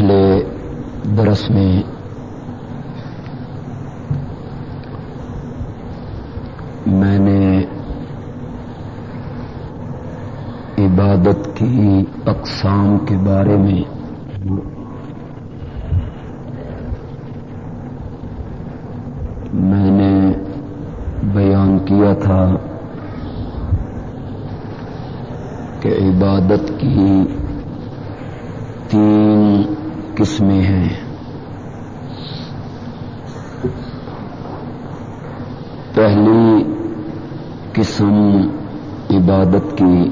پچھلے برس میں میں نے عبادت کی اقسام کے بارے میں میں نے بیان کیا تھا کہ عبادت کی تین قسمیں ہیں پہلی قسم عبادت کی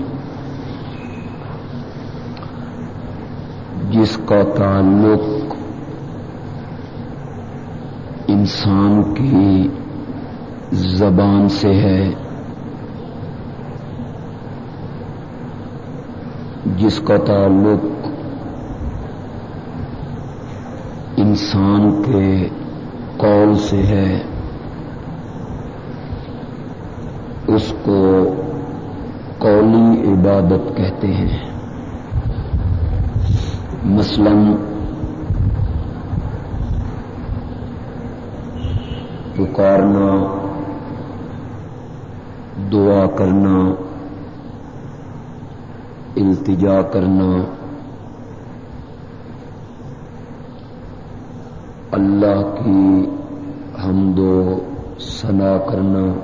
جس کا تعلق انسان کی زبان سے ہے، جس کا تعلق انسان کے قول سے ہے۔ اس کو قولی عبادت کہتے ہیں۔ مثلا پکارنا، دعا کرنا، التجا کرنا، اللہ کی حمد و ثنا کرنا،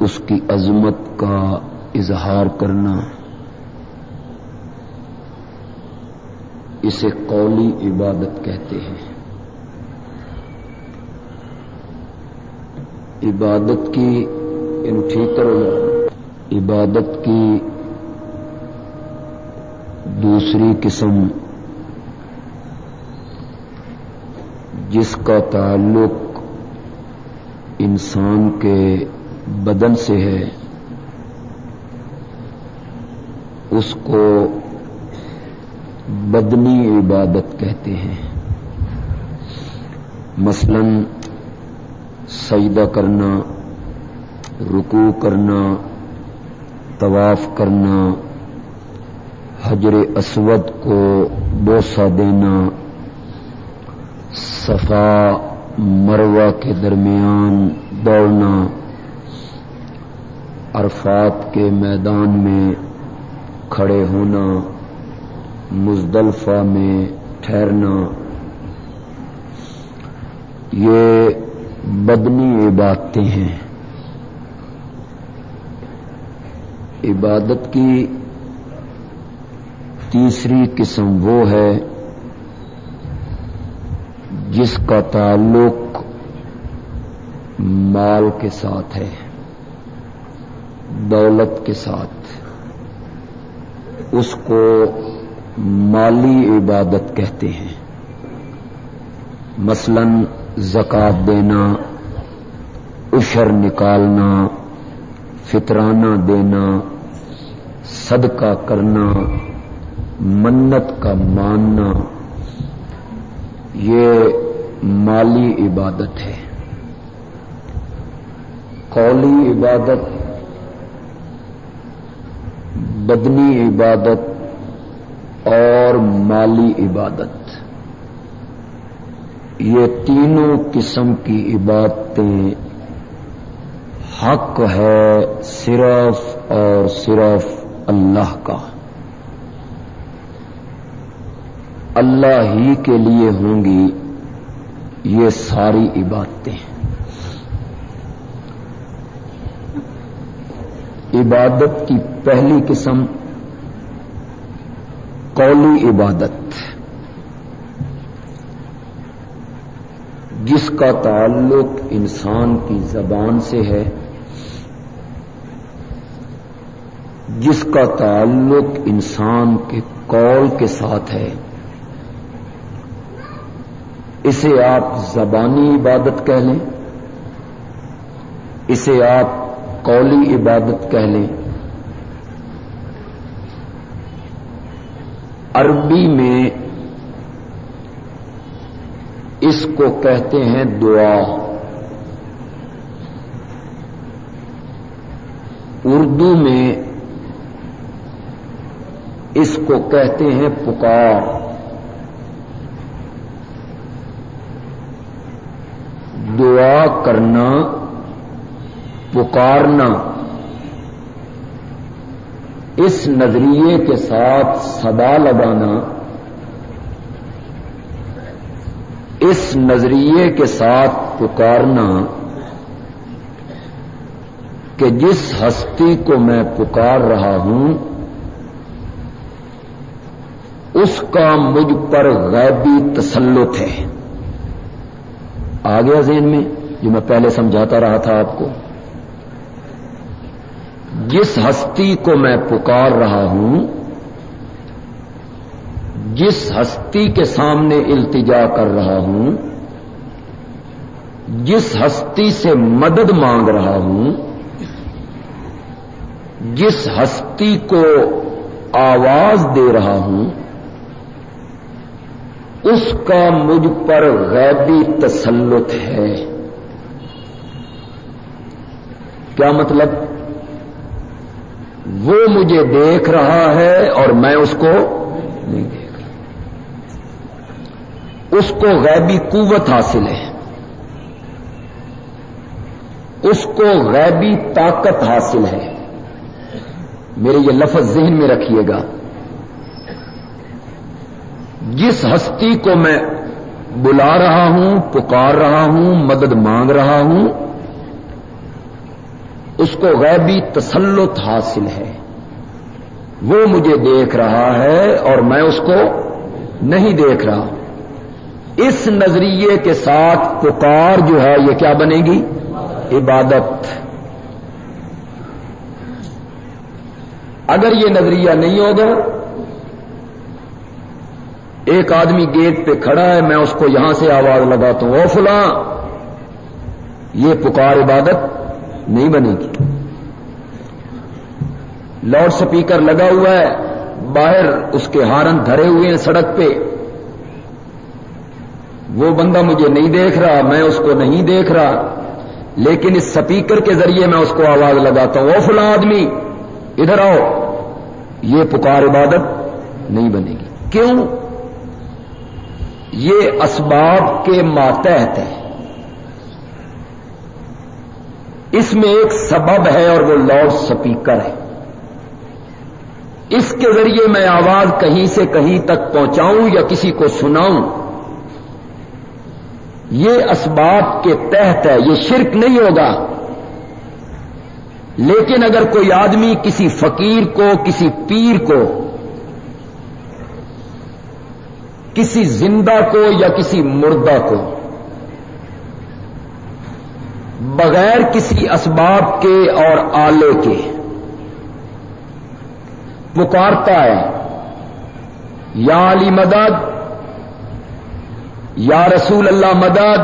اس کی عظمت کا اظہار کرنا۔ اسے قولی عبادت کہتے ہیں۔ عبادت کی ان ٹھیک کرو عبادت کی دوسری قسم جس کا تعلق انسان کے بدن سے ہے، اس کو بدنی عبادت کہتے ہیں۔ مثلا سجدہ کرنا رکو کرنا، طواف کرنا، حجر اسود کو بوسا دینا، صفا مروا کے درمیان دوڑنا، عرفات کے میدان میں کھڑے ہونا مزدلفہ میں ٹھہرنا۔ یہ بدنی عبادتیں ہیں۔ عبادت کی تیسری قسم وہ ہے جس کا تعلق مال کے ساتھ ہے، دولت کے ساتھ۔ اس کو مالی عبادت کہتے ہیں۔ مثلا زکات دینا اشر نکالنا، فطرانہ دینا، صدقہ کرنا، منت کا ماننا، یہ مالی عبادت ہے۔ قولی عبادت، بدنی عبادت اور مالی عبادت۔ یہ تینوں قسم کی عبادتیں حق ہے صرف اور صرف اللہ کا۔ اللہ ہی کے لیے ہوں گی یہ ساری عبادتیں۔ عبادت کی پہلی قسم قولی عبادت جس کا تعلق انسان کی زبان سے ہے، جس کا تعلق انسان کے قول کے ساتھ ہے۔ اسے آپ زبانی عبادت کہہ لیں، اسے آپ قولی عبادت کہہ لیں۔ عربی میں اس کو کہتے ہیں دعا۔ اردو میں اس کو کہتے ہیں پکار۔ دعا کرنا، پکارنا۔ اس نظریے کے ساتھ صدا لگانا، اس نظریے کے ساتھ پکارنا کہ جس ہستی کو میں پکار رہا ہوں، اس کا مجھ پر غیبی تسلط ہے۔ آ گیا ذہن میں، جو میں پہلے سمجھاتا رہا تھا آپ کو جس ہستی کو میں پکار رہا ہوں، جس ہستی کے سامنے التجا کر رہا ہوں، جس ہستی سے مدد مانگ رہا ہوں، جس ہستی کو آواز دے رہا ہوں، اس کا مجھ پر غیبی تسلط ہے۔ کیا مطلب؟ وہ مجھے دیکھ رہا ہے اور میں اس کو نہیں دیکھ رہا۔ اس کو غیبی قوت حاصل ہے۔ اس کو غیبی طاقت حاصل ہے۔ میرے یہ لفظ ذہن میں رکھیے گا۔ جس ہستی کو میں بلا رہا ہوں، پکار رہا ہوں، مدد مانگ رہا ہوں اس کو غیبی تسلط حاصل ہے۔ وہ مجھے دیکھ رہا ہے اور میں اس کو نہیں دیکھ رہا۔ اس نظریے کے ساتھ پکار جو ہے، یہ کیا بنے گی؟ عبادت۔ اگر یہ نظریہ نہیں ہوگا، ایک آدمی گیٹ پہ کھڑا ہے، میں اس کو یہاں سے آواز لگاتا ہوں، او فلاں، یہ پکار عبادت؟ نہیں بنے گی۔ لاؤڈ سپیکر لگا ہوا ہے، باہر اس کے ہارن دھرے ہوئے ہیں سڑک پہ۔ وہ بندہ مجھے نہیں دیکھ رہا، میں اس کو نہیں دیکھ رہا۔ لیکن اس سپیکر کے ذریعے میں اس کو آواز لگاتا ہوں، او فلاں آدمی، ادھر آؤ۔ یہ پکار عبادت نہیں بنے گی۔ کیوں؟ یہ اسباب کے ماتحت ہے اس میں ایک سبب ہے اور وہ لاؤڈ سپیکر ہے۔ اس کے ذریعے میں آواز کہیں سے کہیں تک پہنچاؤں یا کسی کو سناؤں۔ یہ اسباب کے تحت ہے، یہ شرک نہیں ہوگا۔ لیکن اگر کوئی آدمی کسی فقیر کو، کسی پیر کو، کسی زندہ کو یا کسی مردہ کو بغیر کسی اسباب کے اور آلے کے۔ پکارتا ہے، یا علی مدد، یا رسول اللہ مدد،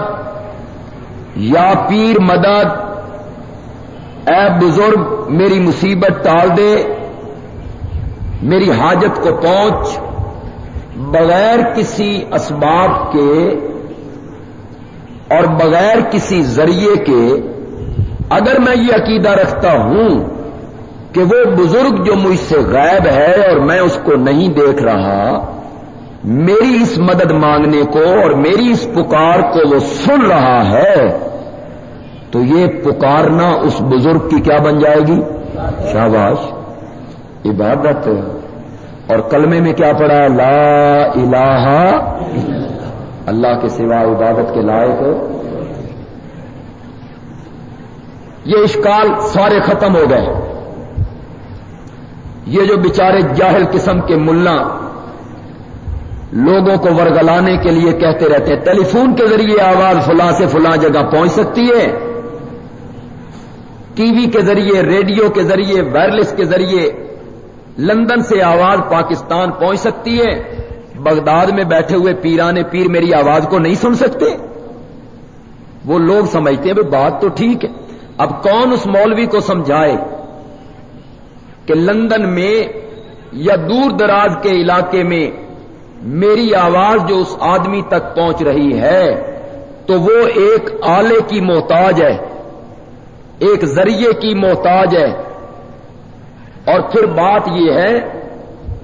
یا پیر مدد، اے بزرگ، میری مصیبت ٹال دے، میری حاجت کو پہنچ۔ بغیر کسی اسباب کے اور بغیر کسی ذریعے کے اگر میں یہ عقیدہ رکھتا ہوں کہ وہ بزرگ جو مجھ سے غائب ہے اور میں اس کو نہیں دیکھ رہا، میری اس مدد مانگنے کو اور میری اس پکار کو وہ سن رہا ہے، تو یہ پکارنا اس بزرگ کی کیا بن جائے گی؟ شاباش عبادت اور کلمے میں کیا پڑا لا الہ اللہ کے سوا عبادت کے لائق یہ اشکال سارے ختم ہو گئے۔ یہ جو بیچارے جاہل قسم کے ملا، لوگوں کو ورگلانے کے لیے کہتے رہتے ہیں، ٹیلی فون کے ذریعے آواز فلاں سے فلاں جگہ پہنچ سکتی ہے۔ ٹی وی کے ذریعے، ریڈیو کے ذریعے، وائرلیس کے ذریعے لندن سے آواز پاکستان پہنچ سکتی ہے۔ بغداد میں بیٹھے ہوئے پیرانے پیر میری آواز کو نہیں سن سکتے؟ وہ لوگ سمجھتے ہیں بات تو ٹھیک ہے۔ اب کون اس مولوی کو سمجھائے کہ لندن میں یا دور دراز کے علاقے میں میری آواز جو اس آدمی تک پہنچ رہی ہے، تو وہ ایک آلے کی محتاج ہے، ایک ذریعے کی محتاج ہے۔ اور پھر بات یہ ہے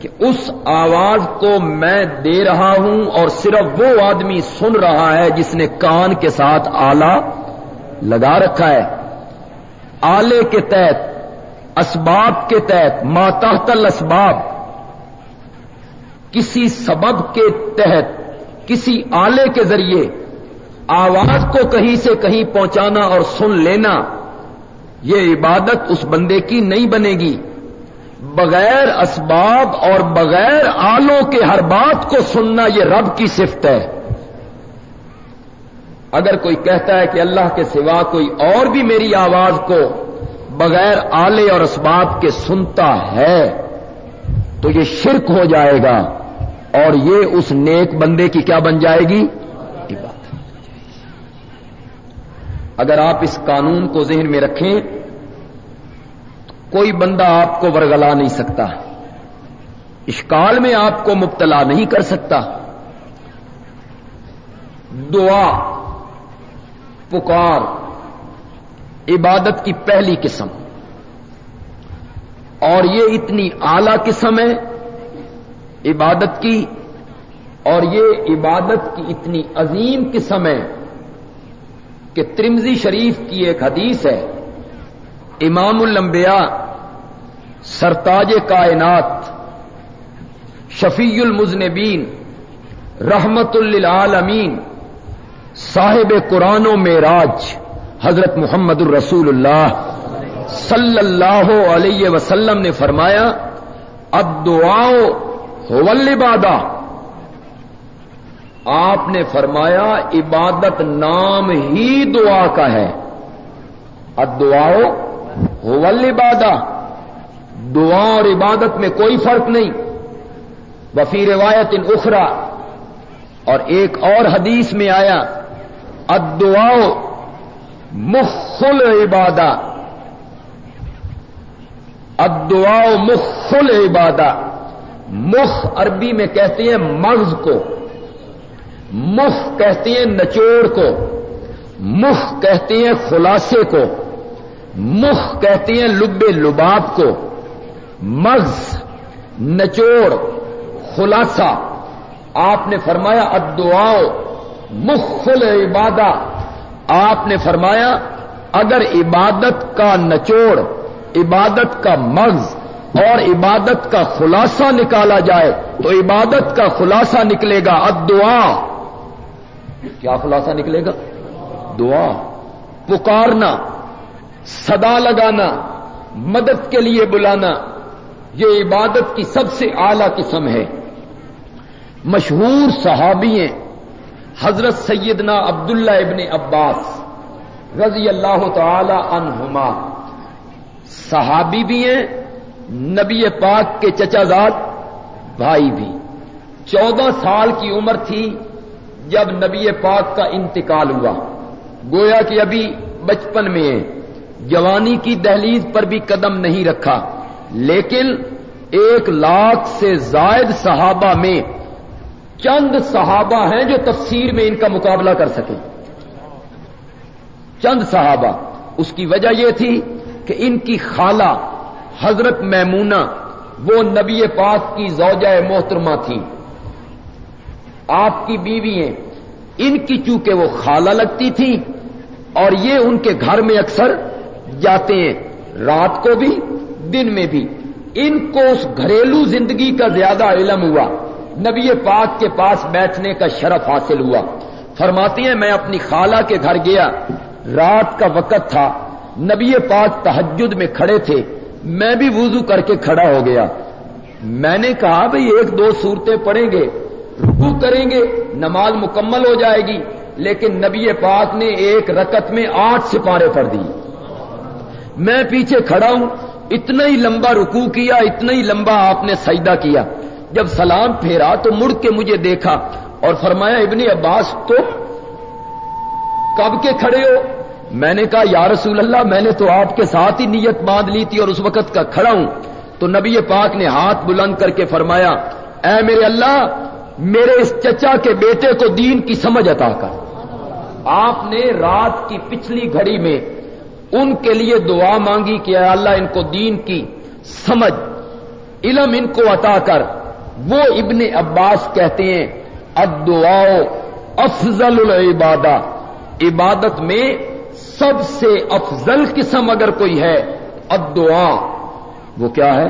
کہ اس آواز کو میں دے رہا ہوں اور صرف وہ آدمی سن رہا ہے جس نے کان کے ساتھ آلہ لگا رکھا ہے۔ آلے کے تحت، اسباب کے تحت ماتحت الاسباب۔ کسی سبب کے تحت، کسی آلے کے ذریعے آواز کو کہیں سے کہیں پہنچانا اور سن لینا، یہ عبادت اس بندے کی نہیں بنے گی۔ بغیر اسباب اور بغیر آلوں کے ہر بات کو سننا یہ رب کی صفت ہے۔ اگر کوئی کہتا ہے کہ اللہ کے سوا کوئی اور بھی میری آواز کو بغیر آلے اور اسباب کے سنتا ہے تو یہ شرک ہو جائے گا اور یہ اس نیک بندے کی کیا بن جائے گی؟ اگر آپ اس قانون کو ذہن میں رکھیں کوئی بندہ آپ کو ورگلا نہیں سکتا۔ اشکال میں آپ کو مبتلا نہیں کر سکتا۔ دعا، پکار، عبادت کی پہلی قسم۔ اور یہ اتنی اعلی قسم ہے عبادت کی، اور یہ عبادت کی اتنی عظیم قسم ہے کہ ترمزی شریف کی ایک حدیث ہے، امام الانبیاء سرتاج کائنات، شفیع المزنبین رحمت للعالمین، صاحب قرآن و معراج، حضرت محمد الرسول اللہ صلی اللہ علیہ وسلم نے فرمایا اب دعاؤ ولبادہ آپ نے فرمایا، عبادت نام ہی دعا کا ہے۔ اب دعاؤ ولبادہ دعا اور عبادت میں کوئی فرق نہیں۔ وفی روایت ان اخرا اور ایک اور حدیث میں آیا ادعاؤ مخل عبادہ ادعاؤ مخل عبادہ مخ عربی میں کہتے ہیں مغز کو۔ مخ کہتے ہیں نچوڑ کو۔ مخ کہتے ہیں خلاصے کو۔ مخ کہتے ہیں لب لباب کو۔ مغز، نچوڑ، خلاصہ۔ آپ نے فرمایا ادعاؤ مخل عبادہ۔ آپ نے فرمایا، اگر عبادت کا نچوڑ، عبادت کا مغز اور عبادت کا خلاصہ نکالا جائے، تو عبادت کا خلاصہ نکلے گا۔ ادعا کیا خلاصہ نکلے گا؟ دعا پکارنا، صدا لگانا، مدد کے لیے بلانا۔ یہ عبادت کی سب سے اعلی قسم ہے۔ مشہور صحابی ہیں، حضرت سیدنا عبداللہ ابن عباس رضی اللہ تعالی عنہما۔ صحابی بھی ہیں، نبی پاک کے چچا زاد بھائی بھی۔ چودہ سال کی عمر تھی جب نبی پاک کا انتقال ہوا۔ گویا کہ ابھی بچپن میں ہے جوانی کی دہلیز پر بھی قدم نہیں رکھا۔ لیکن ایک لاکھ سے زائد صحابہ میں چند صحابہ ہیں جو تفسیر میں ان کا مقابلہ کر سکیں۔ چند صحابہ۔ اس کی وجہ یہ تھی کہ ان کی خالہ حضرت میمونہ وہ نبی پاک کی زوجہ محترمہ تھی آپ کی بیوی ہیں۔ ان کی چونکہ وہ خالہ لگتی تھی اور یہ ان کے گھر میں اکثر جاتے ہیں۔ رات کو بھی دن میں بھی ان کو اس گھریلو زندگی کا زیادہ علم ہوا۔ نبی پاک کے پاس بیٹھنے کا شرف حاصل ہوا۔ فرماتی ہیں، میں اپنی خالہ کے گھر گیا۔ رات کا وقت تھا۔ نبی پاک تحجد میں کھڑے تھے۔ میں بھی وضو کر کے کھڑا ہو گیا۔ میں نے کہا، بھئی ایک دو صورتیں پڑھیں گے رکو کریں گے، نماز مکمل ہو جائے گی۔ لیکن نبی پاک نے ایک رکت میں آٹھ سپارے پڑھ دی میں پیچھے کھڑا ہوں۔ اتنا ہی لمبا رکو کیا، اتنا ہی لمبا آپ نے سجدہ کیا۔ جب سلام پھیرا تو مڑ کے مجھے دیکھا اور فرمایا، ابن عباس تو کب کے کھڑے ہو؟ میں نے کہا، یا رسول اللہ، میں نے تو آپ کے ساتھ ہی نیت باندھ لی تھی اور اس وقت کا کھڑا ہوں۔ تو نبی پاک نے ہاتھ بلند کر کے فرمایا، اے میرے اللہ، میرے اس چچا کے بیٹے کو دین کی سمجھ عطا کر۔ آپ نے رات کی پچھلی گھڑی میں ان کے لیے دعا مانگی کہ اے اللہ ان کو دین کی سمجھ، علم ان کو عطا کر۔ وہ ابن عباس کہتے ہیں ادعا افضل العبادہ۔ عبادت میں سب سے افضل قسم اگر کوئی ہے ادعا وہ کیا ہے؟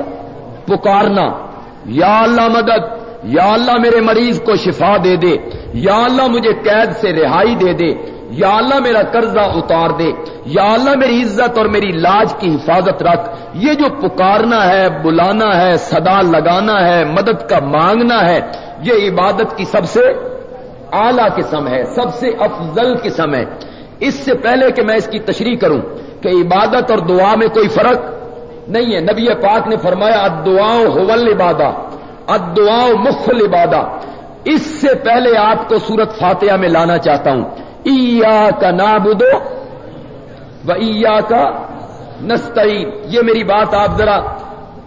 پکارنا۔ یا اللہ مدد، یا اللہ میرے مریض کو شفا دے دے۔ یا اللہ مجھے قید سے رہائی دے دے۔ یا اللہ میرا قرضہ اتار دے، یا اللہ میری عزت اور میری لاج کی حفاظت رکھ۔ یہ جو پکارنا ہے، بلانا ہے، صدا لگانا ہے، مدد کا مانگنا ہے، یہ عبادت کی سب سے اعلی قسم ہے، سب سے افضل قسم ہے۔ اس سے پہلے کہ میں اس کی تشریح کروں کہ عبادت اور دعا میں کوئی فرق نہیں ہے۔ نبی پاک نے فرمایا ادعاؤ حول عبادہ ادعاؤ مخل عبادہ اس سے پہلے آپ کو سورت فاتحہ میں لانا چاہتا ہوں۔ کا نابدو و ایا کا نستعین یہ میری بات آپ ذرا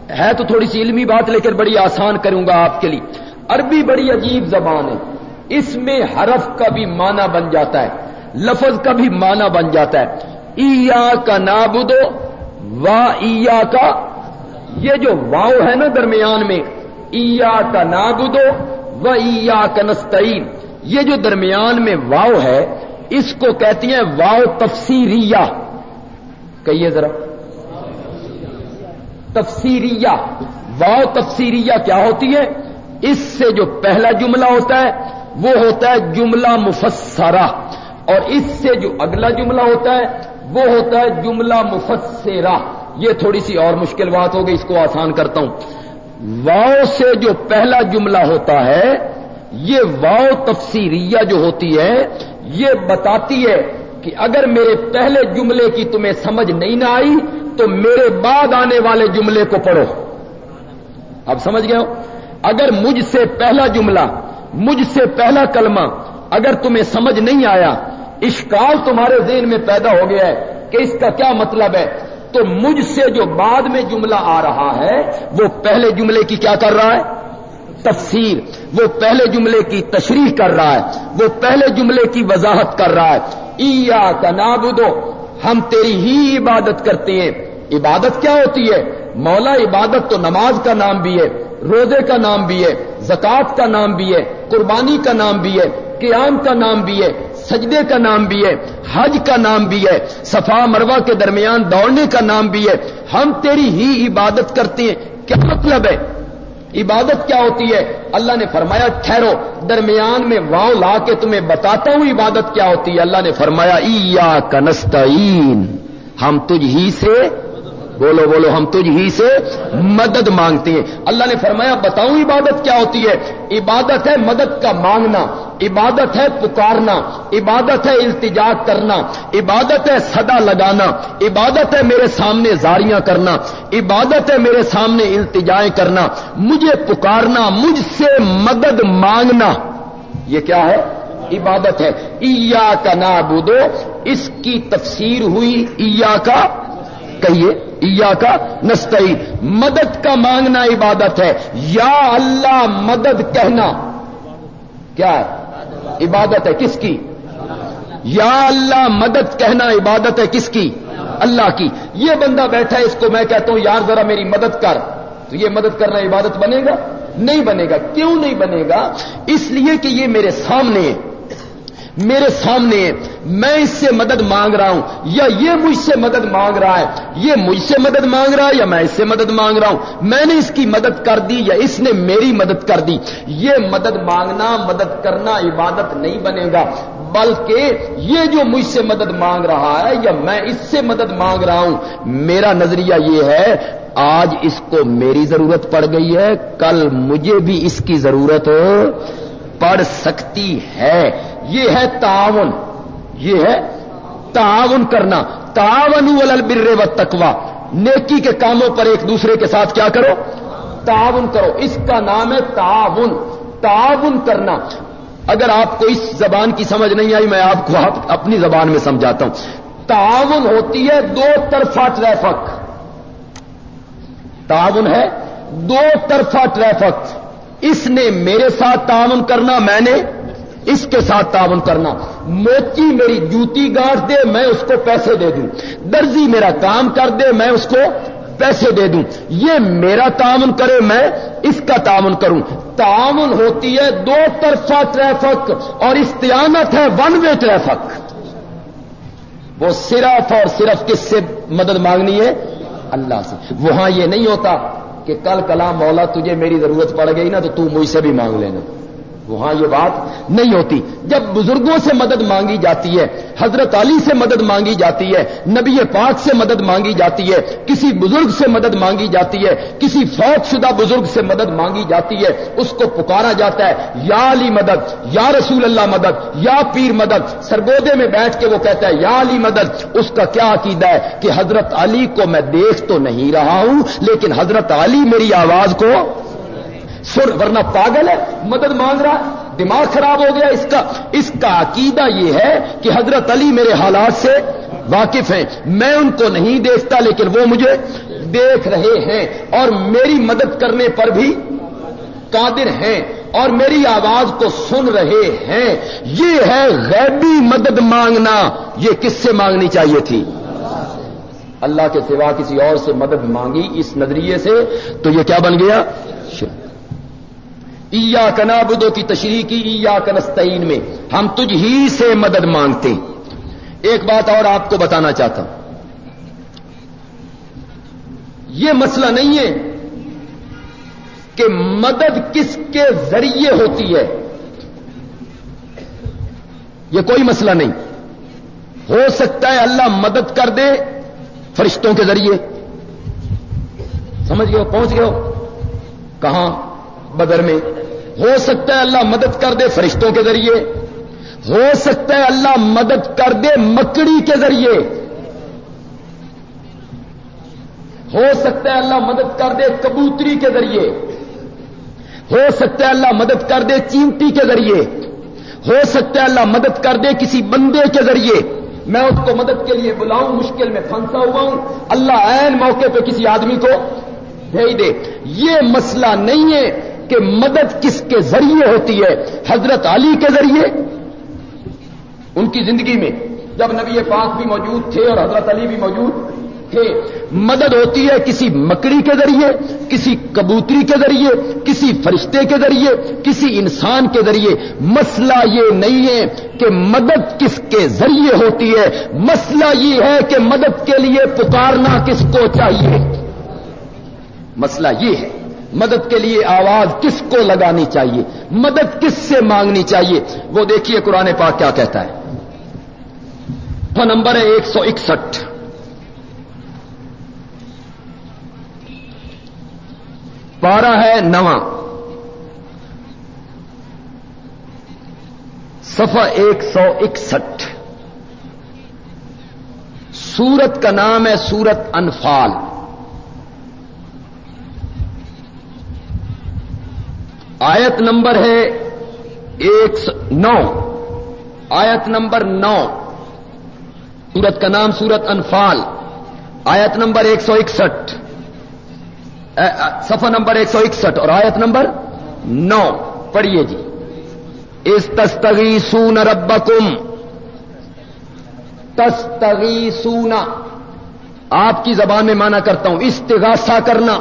ہے تو تھوڑی سی علمی بات لیکن بڑی آسان کروں گا آپ کے لیے۔ عربی بڑی عجیب زبان ہے۔ اس میں حرف کا بھی معنی بن جاتا ہے۔ لفظ کا بھی معنی بن جاتا ہے۔ ایا کا نابدو وا ایا کا یہ جو واؤ ہے نا درمیان میں ایا کا نابدو و ایا کا نستعین یہ جو درمیان میں واؤ ہے اس کو کہتی ہیں واؤ تفسیریہ۔ کہیے ذرا۔ تفسیریہ۔ واؤ تفسیریہ کیا ہوتی ہے؟ اس سے جو پہلا جملہ ہوتا ہے، وہ ہوتا ہے جملہ مفسرہ۔ اور اس سے جو اگلا جملہ ہوتا ہے، وہ ہوتا ہے جملہ مفسرہ۔ یہ تھوڑی سی اور مشکل بات ہوگی اس کو آسان کرتا ہوں۔ واؤ سے جو پہلا جملہ ہوتا ہے، یہ واؤ تفسیریہ جو ہوتی ہے یہ بتاتی ہے کہ اگر میرے پہلے جملے کی تمہیں سمجھ نہیں نہ آئی، تو میرے بعد آنے والے جملے کو پڑھو۔ اب سمجھ گئے ہو؟ اگر مجھ سے پہلا جملہ، مجھ سے پہلا کلمہ اگر تمہیں سمجھ نہیں آیا، اشکال تمہارے ذہن میں پیدا ہو گیا ہے کہ اس کا کیا مطلب ہے، تو مجھ سے جو بعد میں جملہ آ رہا ہے، وہ پہلے جملے کی کیا کر رہا ہے؟ تفسیر، وہ پہلے جملے کی تشریح کر رہا ہے، وہ پہلے جملے کی وضاحت کر رہا ہے۔ ایا کا نابدو ہم تیری ہی عبادت کرتے ہیں۔ عبادت کیا ہوتی ہے؟ مولا عبادت تو نماز کا نام بھی ہے، روزے کا نام بھی ہے زکات کا نام بھی ہے، قربانی کا نام بھی ہے، قیام کا نام بھی ہے، سجدے کا نام بھی ہے، حج کا نام بھی ہے، صفا مروا کے درمیان دوڑنے کا نام بھی ہے۔ ہم تیری ہی عبادت کرتے ہیں۔ کیا مطلب ہے؟ عبادت کیا ہوتی ہے؟ اللہ نے فرمایا، ٹھہرو۔ درمیان میں واؤ لا کے تمہیں بتاتا ہوں عبادت کیا ہوتی ہے۔ اللہ نے فرمایا ایا کنستین ہم تجھ ہی سے بولو بولو ہم تجھ ہی سے مدد مانگتے ہیں۔ اللہ نے فرمایا، بتاؤں عبادت کیا ہوتی ہے؟ عبادت ہے مدد کا مانگنا، عبادت ہے پکارنا، عبادت ہے التجا کرنا، عبادت ہے صدا لگانا، عبادت ہے میرے سامنے زاریاں کرنا، عبادت ہے میرے سامنے التجائیں کرنا۔ مجھے پکارنا، مجھ سے مدد مانگنا، یہ کیا ہے؟ عبادت ہے۔ ایا کا نابودو اس کی تفسیر ہوئی ایا کا کہیے۔ ایا کا نستعی مدد کا مانگنا عبادت ہے۔ یا اللہ، مدد کہنا۔ کیا ہے؟ عبادت ہے کس کی؟ یا اللہ، مدد کہنا عبادت ہے کس کی؟ اللہ کی۔ یہ بندہ بیٹھا ہے، اس کو میں کہتا ہوں، یار ذرا میری مدد کر۔ تو یہ مدد کرنا عبادت بنے گا؟ نہیں بنے گا۔ کیوں نہیں بنے گا؟ اس لیے کہ یہ میرے سامنے ہے۔ میرے سامنے میں اس سے مدد مانگ رہا ہوں۔ یا یہ مجھ سے مدد مانگ رہا ہے۔ یہ مجھ سے مدد مانگ رہا ہے یا میں اس سے مدد مانگ رہا ہوں۔ میں نے اس کی مدد کر دی یا اس نے میری مدد کر دی۔ یہ مدد مانگنا، مدد کرنا عبادت نہیں بنے گا۔ بلکہ یہ جو مجھ سے مدد مانگ رہا ہے یا میں اس سے مدد مانگ رہا ہوں، میرا نظریہ یہ ہے، آج اس کو میری ضرورت پڑ گئی ہے، کل مجھے بھی اس کی ضرورت ہو پڑھ سکتی ہے۔ یہ ہے تعاون۔ یہ ہے تعاون کرنا۔ تعاون البر و تکوا نیکی کے کاموں پر ایک دوسرے کے ساتھ کیا کرو؟ تعاون کرو۔ اس کا نام ہے تعاون۔ تعاون کرنا۔ اگر آپ کو اس زبان کی سمجھ نہیں آئی، میں آپ کو اپنی زبان میں سمجھاتا ہوں۔ تعاون ہوتی ہے دو طرفہ ٹریفک۔ تعاون ہے دو طرفہ ٹریفک۔ اس نے میرے ساتھ تعاون کرنا، میں نے اس کے ساتھ تعاون کرنا۔ موچی میری جوتی گاٹ دے، میں اس کو پیسے دے دوں۔ درزی میرا کام کر دے، میں اس کو پیسے دے دوں۔ یہ میرا تعاون کرے، میں اس کا تعاون کروں۔ تعاون ہوتی ہے دو طرفہ ٹریفک اور استعانت ہے ون وے ٹریفک۔ وہ صرف اور صرف کس سے مدد مانگنی ہے؟ اللہ سے۔ وہاں یہ نہیں ہوتا۔ کہ کل کلام مولا تجھے میری ضرورت پڑ گئی نا تو تو مجھ سے بھی مانگ لینا۔ وہاں یہ بات نہیں ہوتی۔ جب بزرگوں سے مدد مانگی جاتی ہے، حضرت علی سے مدد مانگی جاتی ہے، نبی پاک سے مدد مانگی جاتی ہے، کسی بزرگ سے مدد مانگی جاتی ہے، کسی فوت شدہ بزرگ سے مدد مانگی جاتی ہے، اس کو پکارا جاتا ہے، یا علی مدد، یا رسول اللہ مدد، یا پیر مدد۔ سرگودے میں بیٹھ کے وہ کہتا ہے، یا علی مدد۔ اس کا کیا عقیدہ ہے کہ حضرت علی کو میں دیکھ تو نہیں رہا ہوں، لیکن حضرت علی میری آواز کو سر، ورنہ پاگل ہے، مدد مانگ رہا دماغ خراب ہو گیا اس کا۔ اس کا عقیدہ یہ ہے کہ حضرت علی میرے حالات سے واقف ہیں۔ میں ان کو نہیں دیکھتا، لیکن وہ مجھے دیکھ رہے ہیں۔ اور میری مدد کرنے پر بھی قادر ہیں۔ اور میری آواز کو سن رہے ہیں۔ یہ ہے غیبی مدد مانگنا۔ یہ کس سے مانگنی چاہیے تھی؟ اللہ کے سوا کسی اور سے مدد مانگی اس نظریے سے۔ تو یہ کیا بن گیا؟ ایا کنابدو کی تشریح کی ایا کنستین میں۔ ہم تجھ ہی سے مدد مانگتے ایک بات اور آپ کو بتانا چاہتا ہوں۔ یہ مسئلہ نہیں ہے کہ مدد کس کے ذریعے ہوتی ہے۔ یہ کوئی مسئلہ نہیں۔ ہو سکتا ہے اللہ مدد کر دے فرشتوں کے ذریعے۔ سمجھ گئے ہو؟ پہنچ گئے ہو؟ کہاں؟ بدر میں۔ ہو سکتا ہے اللہ مدد کر دے فرشتوں کے ذریعے۔ ہو سکتا ہے اللہ مدد کر دے مکڑی کے ذریعے۔ ہو سکتا ہے اللہ مدد کر دے کبوتری کے ذریعے۔ ہو سکتا ہے اللہ مدد کر دے چیمٹی کے ذریعے۔ ہو سکتا ہے اللہ مدد کر دے کسی بندے کے ذریعے۔ میں اس کو مدد کے لیے بلاؤں، مشکل میں پھنسا ہوا ہوں۔ اللہ عین موقع پہ کسی آدمی کو بھیج دے۔ یہ مسئلہ نہیں ہے۔ کہ مدد کس کے ذریعے ہوتی ہے؟ حضرت علی کے ذریعے؟ ان کی زندگی میں جب نبی پاک بھی موجود تھے اور حضرت علی بھی موجود تھے، مدد ہوتی ہے کسی مکڑی کے ذریعے، کسی کبوتری کے ذریعے، کسی فرشتے کے ذریعے، کسی انسان کے ذریعے۔ مسئلہ یہ نہیں ہے کہ مدد کس کے ذریعے ہوتی ہے، مسئلہ یہ ہے کہ مدد کے لیے پکارنا کس کو چاہیے۔ مسئلہ یہ ہے مدد کے لیے آواز کس کو لگانی چاہیے؟ مدد کس سے مانگنی چاہیے؟ وہ دیکھیے قرآن پاک کیا کہتا ہے۔ نمبر ہے ایک سو اکسٹھ۔ پارا ہے نواں۔ سفا ایک سو اکسٹھ۔ سورت کا نام ہے سورت انفال۔ آیت نمبر ہے ایک نو۔ آیت نمبر نو۔ سورت کا نام سورت انفال۔ آیت نمبر ایک سو اکسٹھ۔ سفر نمبر ایک سو اکسٹھ اور آیت نمبر نو۔ پڑھیے جی۔ اس تستگی سون ربکم۔ تستگی سونا آپ کی زبان میں مانا کرتا ہوں۔ استغاثہ کرنا۔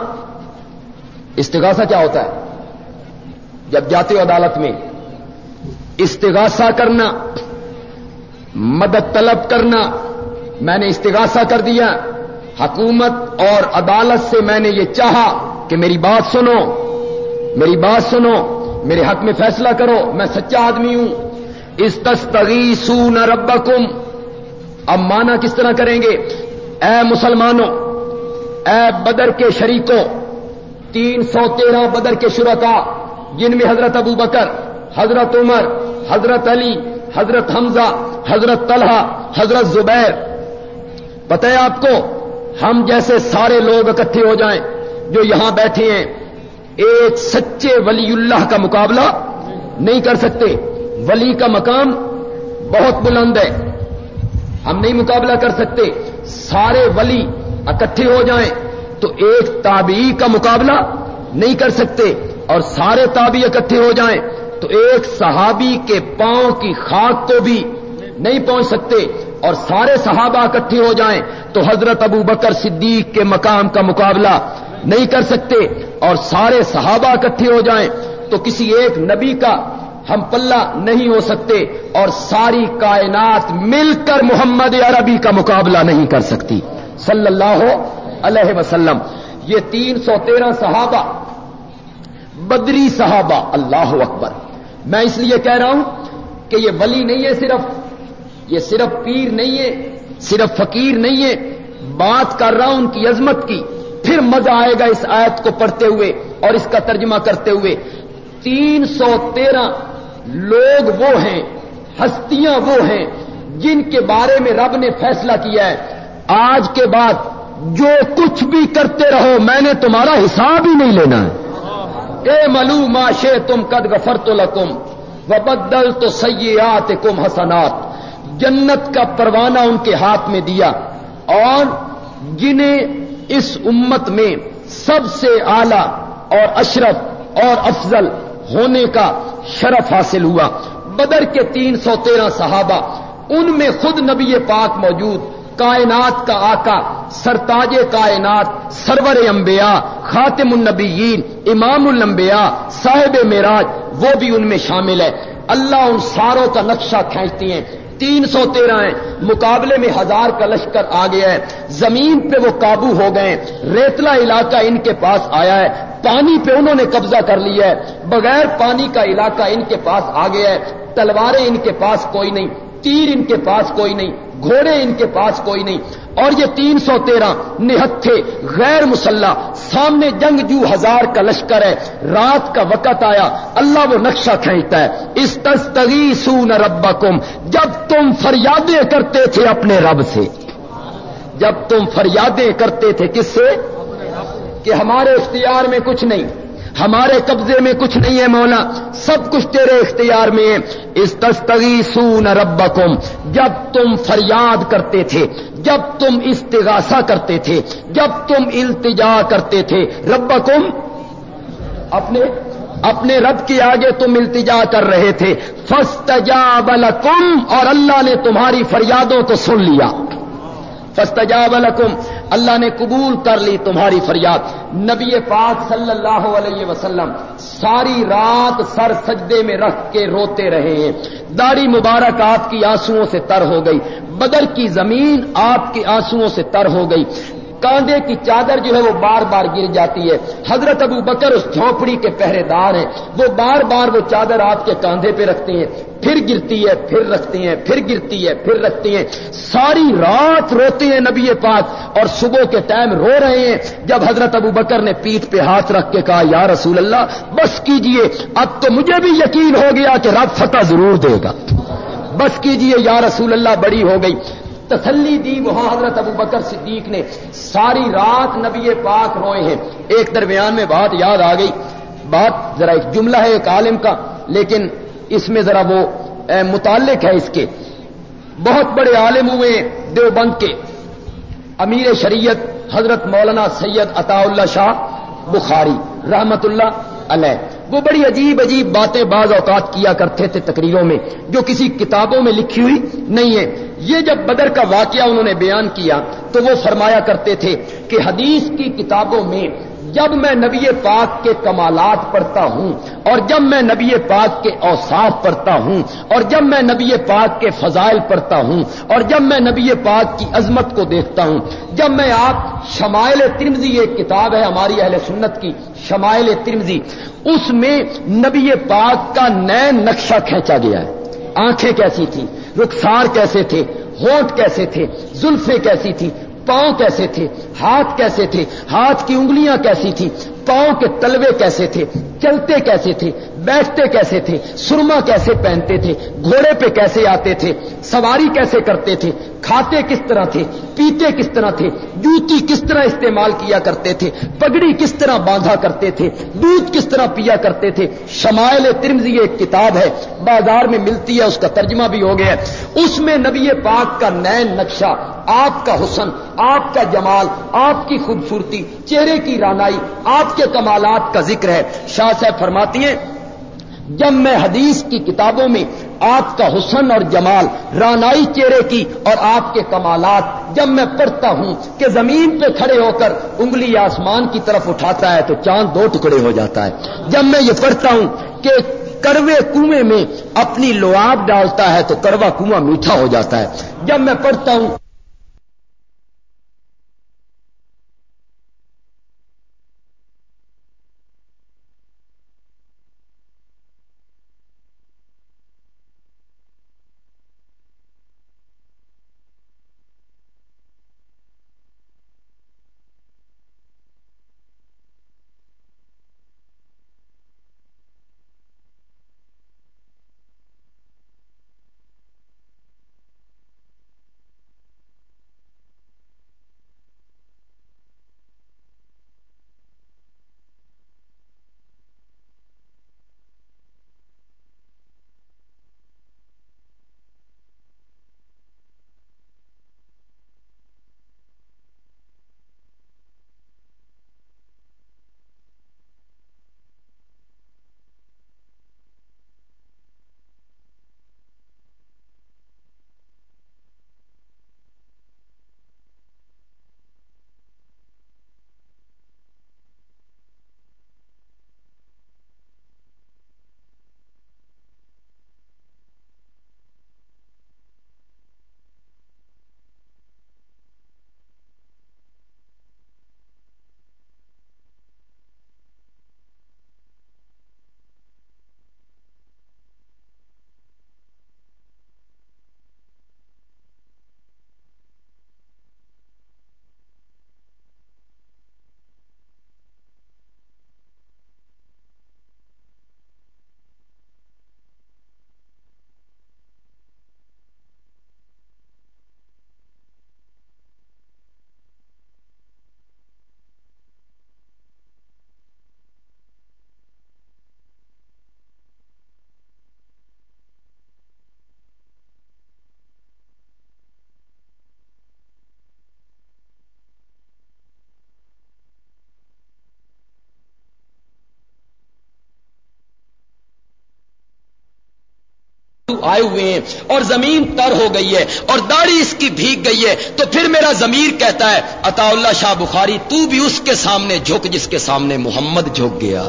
استغاثہ کیا ہوتا ہے؟ جب جاتے ہو عدالت میں، استغاثہ کرنا، مدد طلب کرنا، میں نے استغاثہ کر دیا۔ حکومت اور عدالت سے میں نے یہ چاہا کہ میری بات سنو۔ میری بات سنو، میرے حق میں فیصلہ کرو۔ میں سچا آدمی ہوں۔ اس تستغی سون ربکم۔ اب مانا کس طرح کریں گے؟ اے مسلمانوں، اے بدر کے شریکوں، تین سو تیرہ بدر کے شرکا جن میں حضرت ابو بکر، حضرت عمر، حضرت علی، حضرت حمزہ، حضرت طلحہ، حضرت زبیر۔ پتہ ہے آپ کو، ہم جیسے سارے لوگ اکٹھے ہو جائیں جو یہاں بیٹھے ہیں، ایک سچے ولی اللہ کا مقابلہ نہیں کر سکتے۔ ولی کا مقام بہت بلند ہے۔ ہم نہیں مقابلہ کر سکتے۔ سارے ولی اکٹھے ہو جائیں تو ایک تابعی کا مقابلہ نہیں کر سکتے۔ اور سارے تابی اکٹھے ہو جائیں تو ایک صحابی کے پاؤں کی خاک کو بھی نہیں پہنچ سکتے اور سارے صحابہ اکٹھے ہو جائیں تو حضرت ابو بکر صدیق کے مقام کا مقابلہ نہیں کر سکتے اور سارے صحابہ اکٹھے ہو جائیں تو کسی ایک نبی کا ہم پلہ نہیں ہو سکتے اور ساری کائنات مل کر محمد عربی کا مقابلہ نہیں کر سکتی۔ صلی اللہ علیہ وسلم۔ یہ تین سو تیرہ صحابہ بدری صحابہ، اللہ اکبر۔ میں اس لیے کہہ رہا ہوں کہ یہ ولی نہیں ہے صرف، یہ صرف پیر نہیں ہے، صرف فقیر نہیں ہے۔ بات کر رہا ہوں ان کی عظمت کی۔ پھر مزہ آئے گا اس آیت کو پڑھتے ہوئے اور اس کا ترجمہ کرتے ہوئے۔ تین سو تیرہ لوگ وہ ہیں، ہستیاں وہ ہیں جن کے بارے میں رب نے فیصلہ کیا ہے۔ آج کے بعد جو کچھ بھی کرتے رہو، میں نے تمہارا حساب ہی نہیں لینا ہے۔ اے ملو معاشے تم قد گفر تو لکم و بدل تو سیاحت کم حسنات۔ جنت کا پروانہ ان کے ہاتھ میں دیا اور جنہیں اس امت میں سب سے اعلی اور اشرف اور افضل ہونے کا شرف حاصل ہوا۔ بدر کے تین سو تیرہ صحابہ، ان میں خود نبی پاک موجود، کائنات کا آقا سرتاج کائنات، سرور انبیاء، خاتم النبیین، امام الانبیاء، صاحب معراج، وہ بھی ان میں شامل ہے۔ اللہ ان ساروں کا نقشہ کھینچتی ہیں۔ تین سو تیرہ ہیں۔ مقابلے میں ہزار کا لشکر آ گیا ہے۔ زمین پہ وہ قابو ہو گئے ریتلا علاقہ ان کے پاس آیا ہے۔ پانی پہ انہوں نے قبضہ کر لیا ہے۔ بغیر پانی کا علاقہ ان کے پاس آ گیا ہے۔ تلواریں ان کے پاس کوئی نہیں۔ تیر ان کے پاس کوئی نہیں۔ گھوڑے ان کے پاس کوئی نہیں۔ اور یہ تین سو تیرہ نہتھے غیر مسلح، سامنے جنگ جو ہزار کا لشکر ہے۔ رات کا وقت آیا۔ اللہ وہ نقشہ کھینچتا ہے۔ اس تستگی سون ربکم، جب تم فریادیں کرتے تھے اپنے رب سے۔ جب تم فریادیں کرتے تھے کس سے؟ کہ ہمارے اختیار میں کچھ نہیں۔ ہمارے قبضے میں کچھ نہیں ہے مولا، سب کچھ تیرے اختیار میں ہے۔ اس تستگی سون ربکم، جب تم فریاد کرتے تھے، جب تم استغاثہ کرتے تھے، جب تم التجا کرتے تھے۔ ربکم، اپنے اپنے رب کے آگے تم التجا کر رہے تھے۔ فستجاب لکم، اور اللہ نے تمہاری فریادوں کو سن لیا۔ فستجاب لکم، اللہ نے قبول کر لی تمہاری فریاد۔ نبی پاک صلی اللہ علیہ وسلم ساری رات سر سجدے میں رکھ کے روتے رہے ہیں۔ داڑھی مبارک آپ کی آنسوؤں سے تر ہو گئی۔ بدر کی زمین آپ کے آنسوؤں سے تر ہو گئی۔ کاندھے کی چادر جو ہے وہ بار بار گر جاتی ہے۔ حضرت ابو بکر اس جھونپڑی کے پہرے دار ہیں۔ وہ بار بار وہ چادر آپ کے کاندھے پہ رکھتے ہیں۔ پھر گرتی ہے، پھر رکھتے ہیں، پھر گرتی ہے، پھر رکھتے ہیں۔ ساری رات روتے ہیں نبی پاک اور صبح کے ٹائم رو رہے ہیں۔ جب حضرت ابو بکر نے پیٹ پہ ہاتھ رکھ کے کہا، یا رسول اللہ، بس کیجیے، اب تو مجھے بھی یقین ہو گیا کہ رب فتح ضرور دے گا۔ بس کیجیے، یا رسول اللہ، بڑی ہو گئی۔ تسلی دی وہاں حضرت ابو بکر صدیق نے ساری رات نبی پاک روئے ہیں۔ ایک درمیان میں بات یاد آ گئی۔ بات ذرا ایک جملہ ہے، ایک عالم کا، لیکن اس میں ذرا وہ متعلق ہے اس کے۔ بہت بڑے عالم ہوئے دیوبند کے۔ امیر شریعت حضرت مولانا سید عطا اللہ شاہ بخاری رحمت اللہ علیہ۔ وہ بڑی عجیب عجیب باتیں بعض اوقات کیا کرتے تھے تقریروں میں جو کسی کتابوں میں لکھی ہوئی نہیں ہے یہ جب بدر کا واقعہ انہوں نے بیان کیا تو وہ فرمایا کرتے تھے کہ حدیث کی کتابوں میں جب میں نبی پاک کے کمالات پڑھتا ہوں اور جب میں نبی پاک کے اوصاف پڑھتا ہوں اور جب میں نبی پاک کے فضائل پڑھتا ہوں اور جب میں نبی پاک کی عظمت کو دیکھتا ہوں، جب میں آپ شمائل ترمزی ایک کتاب ہے ہماری اہل سنت کی، شمائل ترمزی اس میں نبی پاک کا نئے نقشہ کھینچا گیا ہے۔ آنکھیں کیسی تھی رخسار کیسے تھے؟ ہونٹ کیسے تھے؟ زلفیں کیسی تھی پاؤں کیسے تھے؟ ہاتھ کیسے تھے؟ ہاتھ کی انگلیاں کیسی تھی پاؤں کے تلوے کیسے تھے؟ چلتے کیسے تھے؟ بیٹھتے کیسے تھے؟ سرما کیسے پہنتے تھے؟ گھوڑے پہ کیسے آتے تھے؟ سواری کیسے کرتے تھے؟ کھاتے کس طرح تھے؟ پیتے کس طرح تھے؟ جوتی کس طرح استعمال کیا کرتے تھے؟ پگڑی کس طرح باندھا کرتے تھے؟ دودھ کس طرح پیا کرتے تھے؟ شمائل ترمزی ایک کتاب ہے، بازار میں ملتی ہے، اس کا ترجمہ بھی ہو گیا اس میں نبی پاک کا نین نقشہ، آپ کا حسن، آپ کا جمال، آپ کی خوبصورتی، چہرے کی رانائی، آپ کے کمالات کا ذکر ہے۔ شاہ صاحب فرماتی ہیں جب میں حدیث کی کتابوں میں آپ کا حسن اور جمال، رانائی چہرے کی اور آپ کے کمالات جب میں پڑھتا ہوں کہ زمین پہ کھڑے ہو کر انگلی آسمان کی طرف اٹھاتا ہے تو چاند دو ٹکڑے ہو جاتا ہے۔ جب میں یہ پڑھتا ہوں کہ کروے کنویں میں اپنی لواب ڈالتا ہے تو کروا کنواں میٹھا ہو جاتا ہے۔ جب میں پڑھتا ہوں آئے ہوئے ہیں اور زمین تر ہو گئی ہے اور داڑھی اس کی بھیگ گئی ہے تو پھر میرا ضمیر کہتا ہے، عطا اللہ شاہ بخاری، تو بھی اس کے سامنے جھک جس کے سامنے محمد جھک گیا۔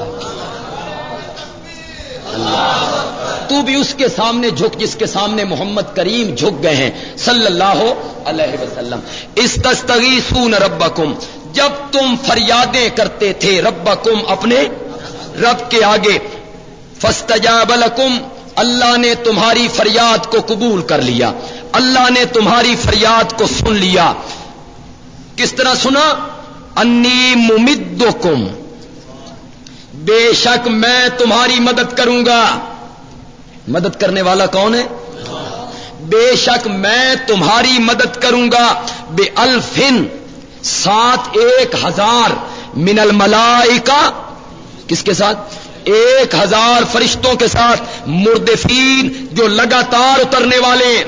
تو بھی اس کے سامنے جھک جس کے سامنے محمد کریم جھک گئے ہیں۔ صلی اللہ علیہ وسلم۔ اس تستگی سون ربکم۔ جب تم فریادیں کرتے تھے، ربکم اپنے رب کے آگے۔ فستجاب لکم۔ اللہ نے تمہاری فریاد کو قبول کر لیا۔ اللہ نے تمہاری فریاد کو سن لیا۔ کس طرح سنا؟ انی ممد بے شک میں تمہاری مدد کروں گا۔ مدد کرنے والا کون ہے؟ بے شک میں تمہاری مدد کروں گا۔ بے الفن، سات ایک ہزار من الملائکہ۔ کس کے ساتھ؟ ایک ہزار فرشتوں کے ساتھ مردفین جو لگاتار اترنے والے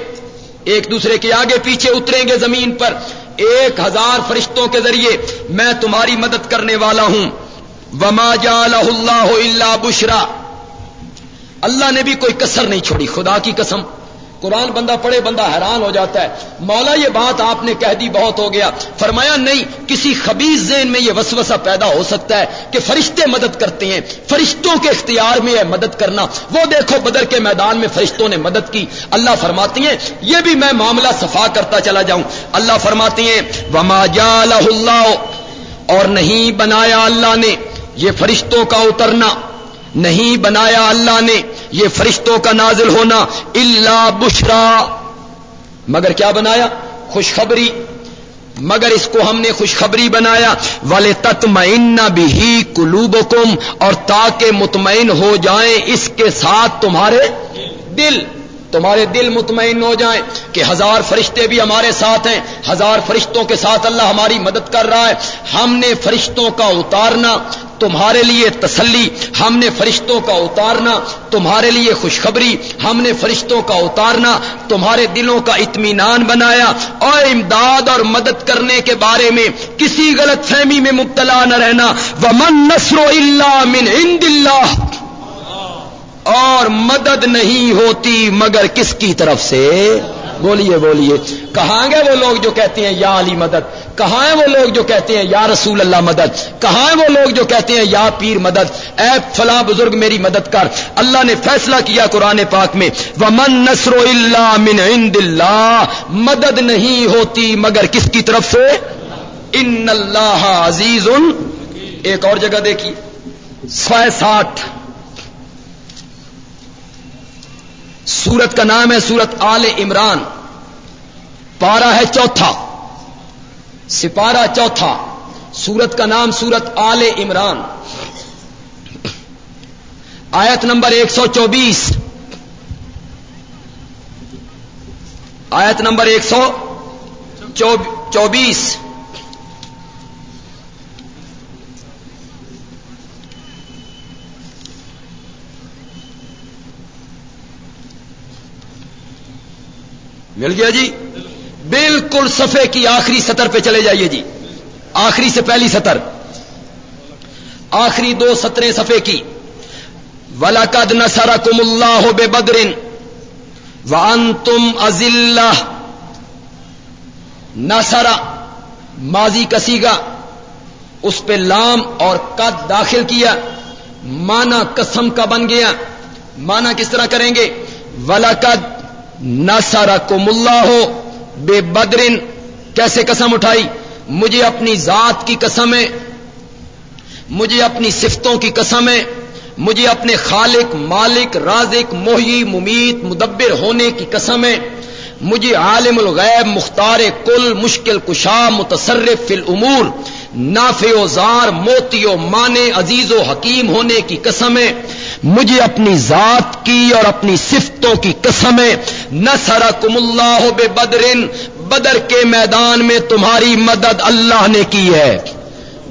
ایک دوسرے کے آگے پیچھے اتریں گے زمین پر۔ ایک ہزار فرشتوں کے ذریعے میں تمہاری مدد کرنے والا ہوں۔ وما جالہ اللہ اللہ بشرا اللہ نے بھی کوئی کسر نہیں چھوڑی، خدا کی قسم۔ قرآن بندہ پڑھے بندہ حیران ہو جاتا ہے۔ مولا، یہ بات آپ نے کہہ دی، بہت ہو گیا۔ فرمایا، نہیں، کسی خبیز ذہن میں یہ وسوسہ پیدا ہو سکتا ہے کہ فرشتے مدد کرتے ہیں۔ فرشتوں کے اختیار میں ہے مدد کرنا۔ وہ دیکھو، بدر کے میدان میں فرشتوں نے مدد کی۔ اللہ فرماتی ہیں، یہ بھی میں معاملہ صفا کرتا چلا جاؤں۔ اللہ فرماتی ہیں، وما جال اللہ اور نہیں بنایا اللہ نے۔ یہ فرشتوں کا اترنا۔ نہیں بنایا اللہ نے۔ یہ فرشتوں کا نازل ہونا اللہ بشرا۔ مگر کیا بنایا؟ خوشخبری۔ مگر اس کو ہم نے خوشخبری بنایا۔ والے تتمین بھی ہی اور تاکہ مطمئن ہو جائیں اس کے ساتھ تمہارے دل۔ تمہارے دل مطمئن ہو جائیں کہ ہزار فرشتے بھی ہمارے ساتھ ہیں، ہزار فرشتوں کے ساتھ اللہ ہماری مدد کر رہا ہے۔ ہم نے فرشتوں کا اتارنا، تمہارے لیے تسلی، ہم نے فرشتوں کا اتارنا، تمہارے لیے خوشخبری، ہم نے فرشتوں کا اتارنا، تمہارے دلوں کا اطمینان بنایا۔ اور امداد اور مدد کرنے کے بارے میں کسی غلط فہمی میں مبتلا نہ رہنا۔ وہ من نسر اللہ من عند اللہ اور مدد نہیں ہوتی مگر کس کی طرف سے؟ بولیے بولیے۔ کہاں گے وہ لوگ جو کہتے ہیں یا علی مدد؟ کہاں ہیں وہ لوگ جو کہتے ہیں یا رسول اللہ مدد؟ کہاں ہیں وہ لوگ جو کہتے ہیں یا پیر مدد؟ اے فلاں بزرگ، میری مدد کر۔ اللہ نے فیصلہ کیا قرآن پاک میں، ومن نصر اللہ من عند اللہ مدد نہیں ہوتی مگر کس کی طرف سے؟ ان اللہ عزیز ایک اور جگہ دیکھیے سو ساٹھ۔ سورت کا نام ہے سورت آل عمران۔ پارا ہے چوتھا۔ سپارہ چوتھا۔ سورت کا نام سورت آل عمران۔ آیت نمبر ایک سو چوبیس۔ آیت نمبر ایک سو چوبیس۔ مل گیا جی؟ بالکل صفحے کی آخری سطر پہ چلے جائیے جی۔ آخری سے پہلی سطر۔ آخری دو سطریں صفحے کی۔ ولاقد نسر کم اللہ ہو بے بدرن وان تم ازل نسرا ماضی کسی گا اس پہ لام اور قد داخل کیا۔ مانا قسم کا بن گیا۔ مانا کس طرح کریں گے؟ ولاقد نہ سارا کو ملا ہو بے بدرن کیسے قسم اٹھائی؟ مجھے اپنی ذات کی قسم ہے، مجھے اپنی صفتوں کی قسم ہے، مجھے اپنے خالق، مالک، رازق موہی ممیت، مدبر ہونے کی قسم ہے۔ مجھے عالم الغیب، مختار کل، مشکل کشا، متصرف فی الامور۔ نافع و زار، موتی و مانے، عزیز و حکیم ہونے کی قسم ہے مجھے اپنی ذات کی اور اپنی صفتوں کی قسم ہے نہ سرا کم اللہ بے بدرن بدر کے میدان میں تمہاری مدد اللہ نے کی ہے۔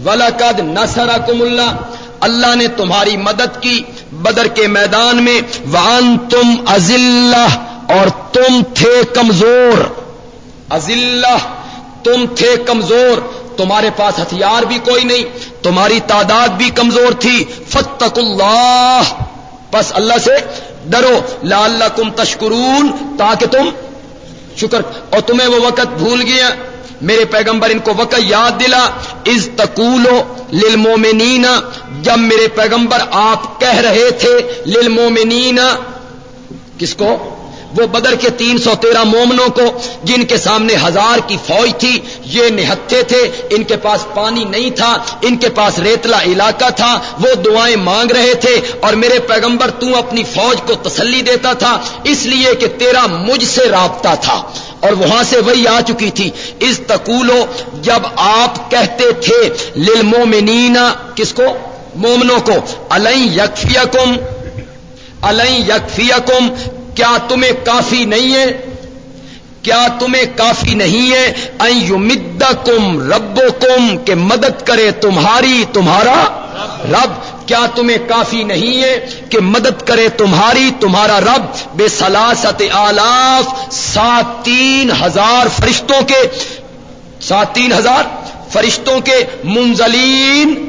ولاقد نہ سرا کم اللہ اللہ نے تمہاری مدد کی۔ بدر کے میدان میں وان تم ازل اور تم تھے کمزور۔ ازل تم تھے کمزور۔ تمہارے پاس ہتھیار بھی کوئی نہیں، تمہاری تعداد بھی کمزور تھی۔ فتق اللہ۔ بس اللہ سے ڈرو۔ لا اللہ کم تشکرون۔ تاکہ تم شکر، اور تمہیں وہ وقت بھول گیا میرے پیغمبر ان کو وقت یاد دلا۔ از تکولو للمومنین جب میرے پیغمبر آپ کہہ رہے تھے للمومنین کس کو؟ وہ بدر کے تین سو تیرہ مومنوں کو جن کے سامنے ہزار کی فوج تھی، یہ نہتے تھے۔ ان کے پاس پانی نہیں تھا، ان کے پاس ریتلا علاقہ تھا۔ وہ دعائیں مانگ رہے تھے اور میرے پیغمبر تو اپنی فوج کو تسلی دیتا تھا، اس لیے کہ تیرا مجھ سے رابطہ تھا۔ اور وہاں سے وہی آ چکی تھی۔ اس تکولو جب آپ کہتے تھے للمومنین کس کو؟ مومنوں کو۔ یکفیکم یکفیکم کیا تمہیں کافی نہیں ہے؟ کیا تمہیں کافی نہیں ہے؟ یمد کم ربو کم کہ مدد کرے تمہاری، تمہارا رب۔ کیا تمہیں کافی نہیں ہے کہ مدد کرے تمہاری، تمہارا رب؟ بے سلاست آلاف سات تین ہزار فرشتوں کے سات تین ہزار فرشتوں کے منزلین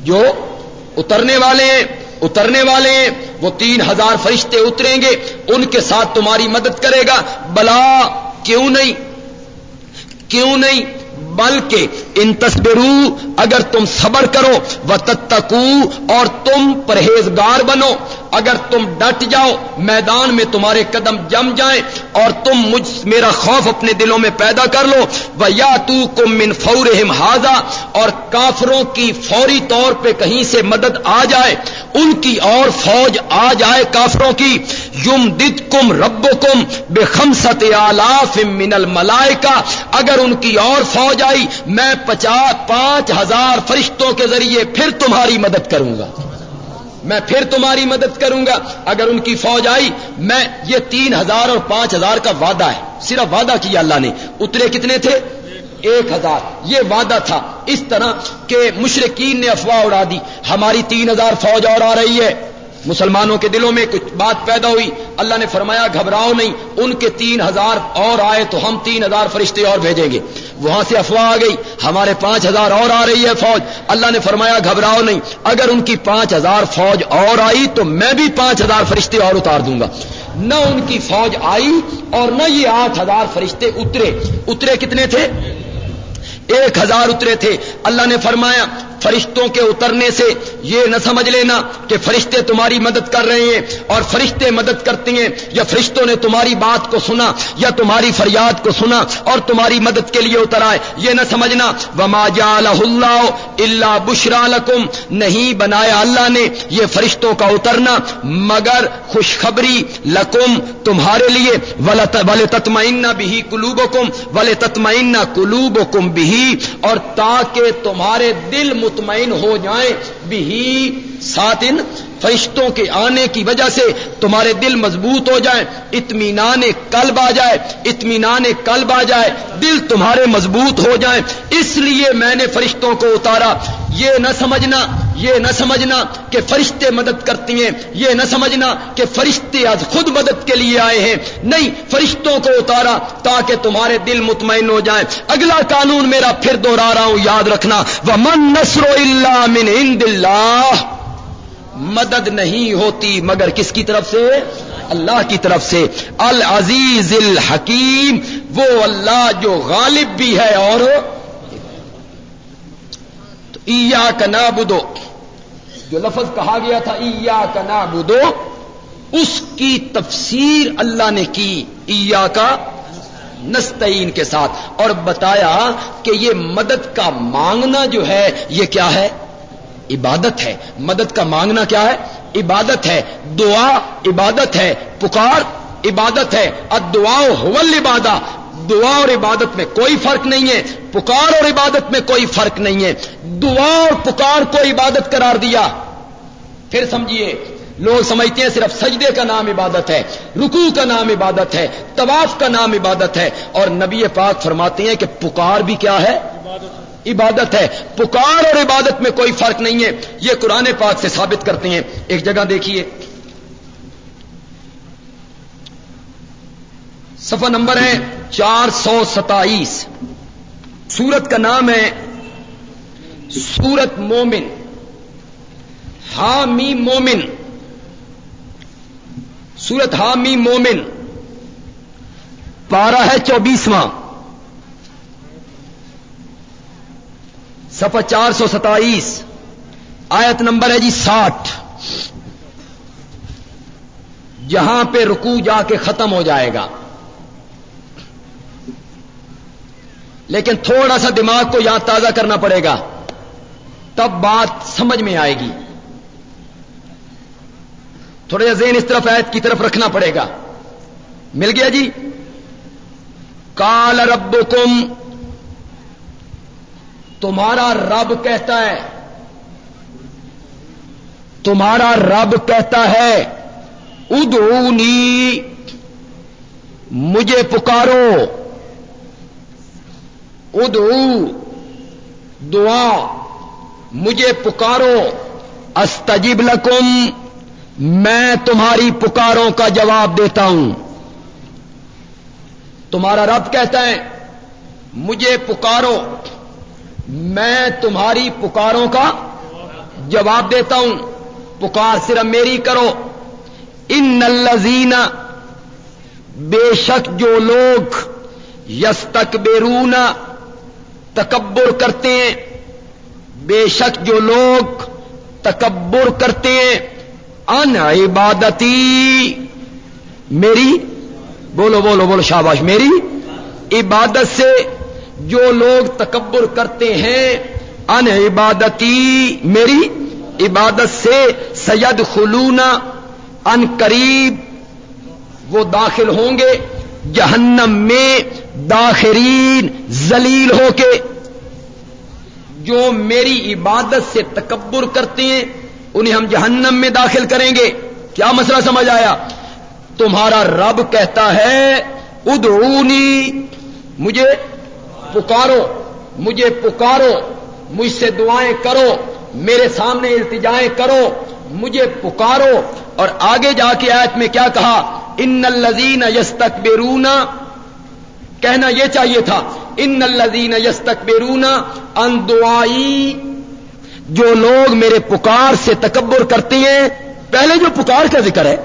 جو اترنے والے ہیں۔ اترنے والے ہیں وہ تین ہزار فرشتے اتریں گے، ان کے ساتھ تمہاری مدد کرے گا۔ بلا، کیوں نہیں؟ کیوں نہیں؟ بلکہ ان تصبرو، اگر تم صبر کرو وہ تتکو اور تم پرہیزگار بنو۔ اگر تم ڈٹ جاؤ، میدان میں تمہارے قدم جم جائیں اور تم مجھ، میرا خوف اپنے دلوں میں پیدا کر لو۔ وہ یا تو کم من فور ہاضا اور کافروں کی فوری طور پہ کہیں سے مدد آ جائے۔ ان کی اور فوج آ جائے کافروں کی۔ یم دد کم رب کم بے خمسط آلاف منل ملائکا اگر ان کی اور فوج آئی، میں پچاس پانچ ہزار فرشتوں کے ذریعے پھر تمہاری مدد کروں گا۔ میں پھر تمہاری مدد کروں گا۔ اگر ان کی فوج آئی، میں یہ تین ہزار اور پانچ ہزار کا وعدہ ہے۔ صرف وعدہ کیا اللہ نے۔ اترے کتنے تھے؟ ایک ہزار۔ یہ وعدہ تھا۔ اس طرح کہ مشرقین نے افواہ اڑا دی۔ ہماری تین ہزار فوج اور آ رہی ہے۔ مسلمانوں کے دلوں میں کچھ بات پیدا ہوئی۔ اللہ نے فرمایا، گھبراؤ نہیں، ان کے تین ہزار اور آئے تو ہم تین ہزار فرشتے اور بھیجیں گے۔ وہاں سے افواہ آ گئی، ہمارے پانچ ہزار اور آ رہی ہے فوج۔ اللہ نے فرمایا، گھبراؤ نہیں، اگر ان کی پانچ ہزار فوج اور آئی تو میں بھی پانچ ہزار فرشتے اور اتار دوں گا۔ نہ ان کی فوج آئی اور نہ یہ آٹھ ہزار فرشتے اترے۔ اترے کتنے تھے؟ ایک ہزار اترے تھے۔ اللہ نے فرمایا فرشتوں کے اترنے سے یہ نہ سمجھ لینا کہ فرشتے تمہاری مدد کر رہے ہیں اور فرشتے مدد کرتے ہیں یا فرشتوں نے تمہاری بات کو سنا یا تمہاری فریاد کو سنا اور تمہاری مدد کے لیے اتر آئے، یہ نہ سمجھنا۔ وما اللہ اللہ بشرا لکم نہیں بنایا اللہ نے یہ فرشتوں کا اترنا، مگر خوشخبری لکم تمہارے لیے۔ ولے تتمائن بھی کلوب کم ولے تتمائن کلوب کم بھی اور تاکہ تمہارے دل مطمئن ہو جائیں بھی سات ان فرشتوں کے آنے کی وجہ سے تمہارے دل مضبوط ہو جائیں، اطمینان قلب آ جائے، اطمینان قلب آ جائے، دل تمہارے مضبوط ہو جائیں۔ اس لیے میں نے فرشتوں کو اتارا، یہ نہ سمجھنا، یہ نہ سمجھنا کہ فرشتے مدد کرتی ہیں، یہ نہ سمجھنا کہ فرشتے آج خود مدد کے لیے آئے ہیں۔ نہیں، فرشتوں کو اتارا تاکہ تمہارے دل مطمئن ہو جائیں۔ اگلا قانون میرا پھر دوہرا رہا ہوں، یاد رکھنا۔ وہ من نسر اللہ من عند اللہ مدد نہیں ہوتی مگر کس کی طرف سے؟ اللہ کی طرف سے۔ العزیز الحکیم وہ اللہ جو غالب بھی ہے اور ایا کا جو لفظ کہا گیا تھا ایا کا نابدو اس کی تفسیر اللہ نے کی ایا کا نستعین کے ساتھ۔ اور بتایا کہ یہ مدد کا مانگنا جو ہے، یہ کیا ہے؟ عبادت ہے۔ مدد کا مانگنا کیا ہے؟ عبادت ہے۔ دعا عبادت ہے۔ پکار عبادت ہے۔ ادعا حول عبادہ دعا اور عبادت میں کوئی فرق نہیں ہے۔ پکار اور عبادت میں کوئی فرق نہیں ہے۔ دعا اور پکار کو عبادت قرار دیا۔ پھر سمجھیے، لوگ سمجھتے ہیں صرف سجدے کا نام عبادت ہے، رکوع کا نام عبادت ہے، طواف کا نام عبادت ہے۔ اور نبی پاک فرماتے ہیں کہ پکار بھی کیا ہے؟ عبادت ہے۔ پکار اور عبادت میں کوئی فرق نہیں ہے۔ یہ قرآن پاک سے ثابت کرتے ہیں۔ ایک جگہ دیکھیے۔ صفحہ نمبر ہے چار سو ستائیس۔ سورت کا نام ہے سورت مومن۔ حامی مومن۔ سورت حامی مومن۔ پارہ ہے چوبیسواں۔ سفر چار سو ستائیس، آیت نمبر ہے جی ساٹھ۔ جہاں پہ رکو جا کے ختم ہو جائے گا۔ لیکن تھوڑا سا دماغ کو یہاں تازہ کرنا پڑے گا۔ تب بات سمجھ میں آئے گی۔ تھوڑا سا ذہن اس طرف آیت کی طرف رکھنا پڑے گا۔ مل گیا جی؟ کال رب تمہارا رب کہتا ہے۔ تمہارا رب کہتا ہے ادونی مجھے پکارو۔ ادو دعا، مجھے پکارو۔ استجب لکم، میں تمہاری پکاروں کا جواب دیتا ہوں۔ تمہارا رب کہتا ہے، مجھے پکارو۔ میں تمہاری پکاروں کا جواب دیتا ہوں۔ پکار صرف میری کرو۔ ان نلزین بے شک جو لوگ یس تک تکبر کرتے ہیں۔ بے شک جو لوگ تکبر کرتے ہیں۔ ان عبادتی، میری، بولو بولو بولو، شاباش، میری عبادت سے جو لوگ تکبر کرتے ہیں، ان عبادتی، میری عبادت سے سید خلونا ان قریب وہ داخل ہوں گے، جہنم میں داخرین زلیل ہو کے۔ جو میری عبادت سے تکبر کرتے ہیں، انہیں ہم جہنم میں داخل کریں گے۔ کیا مسئلہ سمجھ آیا؟ تمہارا رب کہتا ہے، ادعونی، مجھے پکارو، مجھے پکارو، مجھ سے دعائیں کرو، میرے سامنے التجائیں کرو، مجھے پکارو۔ اور آگے جا کے آیت میں کیا کہا؟ ان الزین یس کہنا یہ چاہیے تھا، ان الزین یس تک ان دعائی جو لوگ میرے پکار سے تکبر کرتے ہیں، پہلے جو پکار کا ذکر ہے،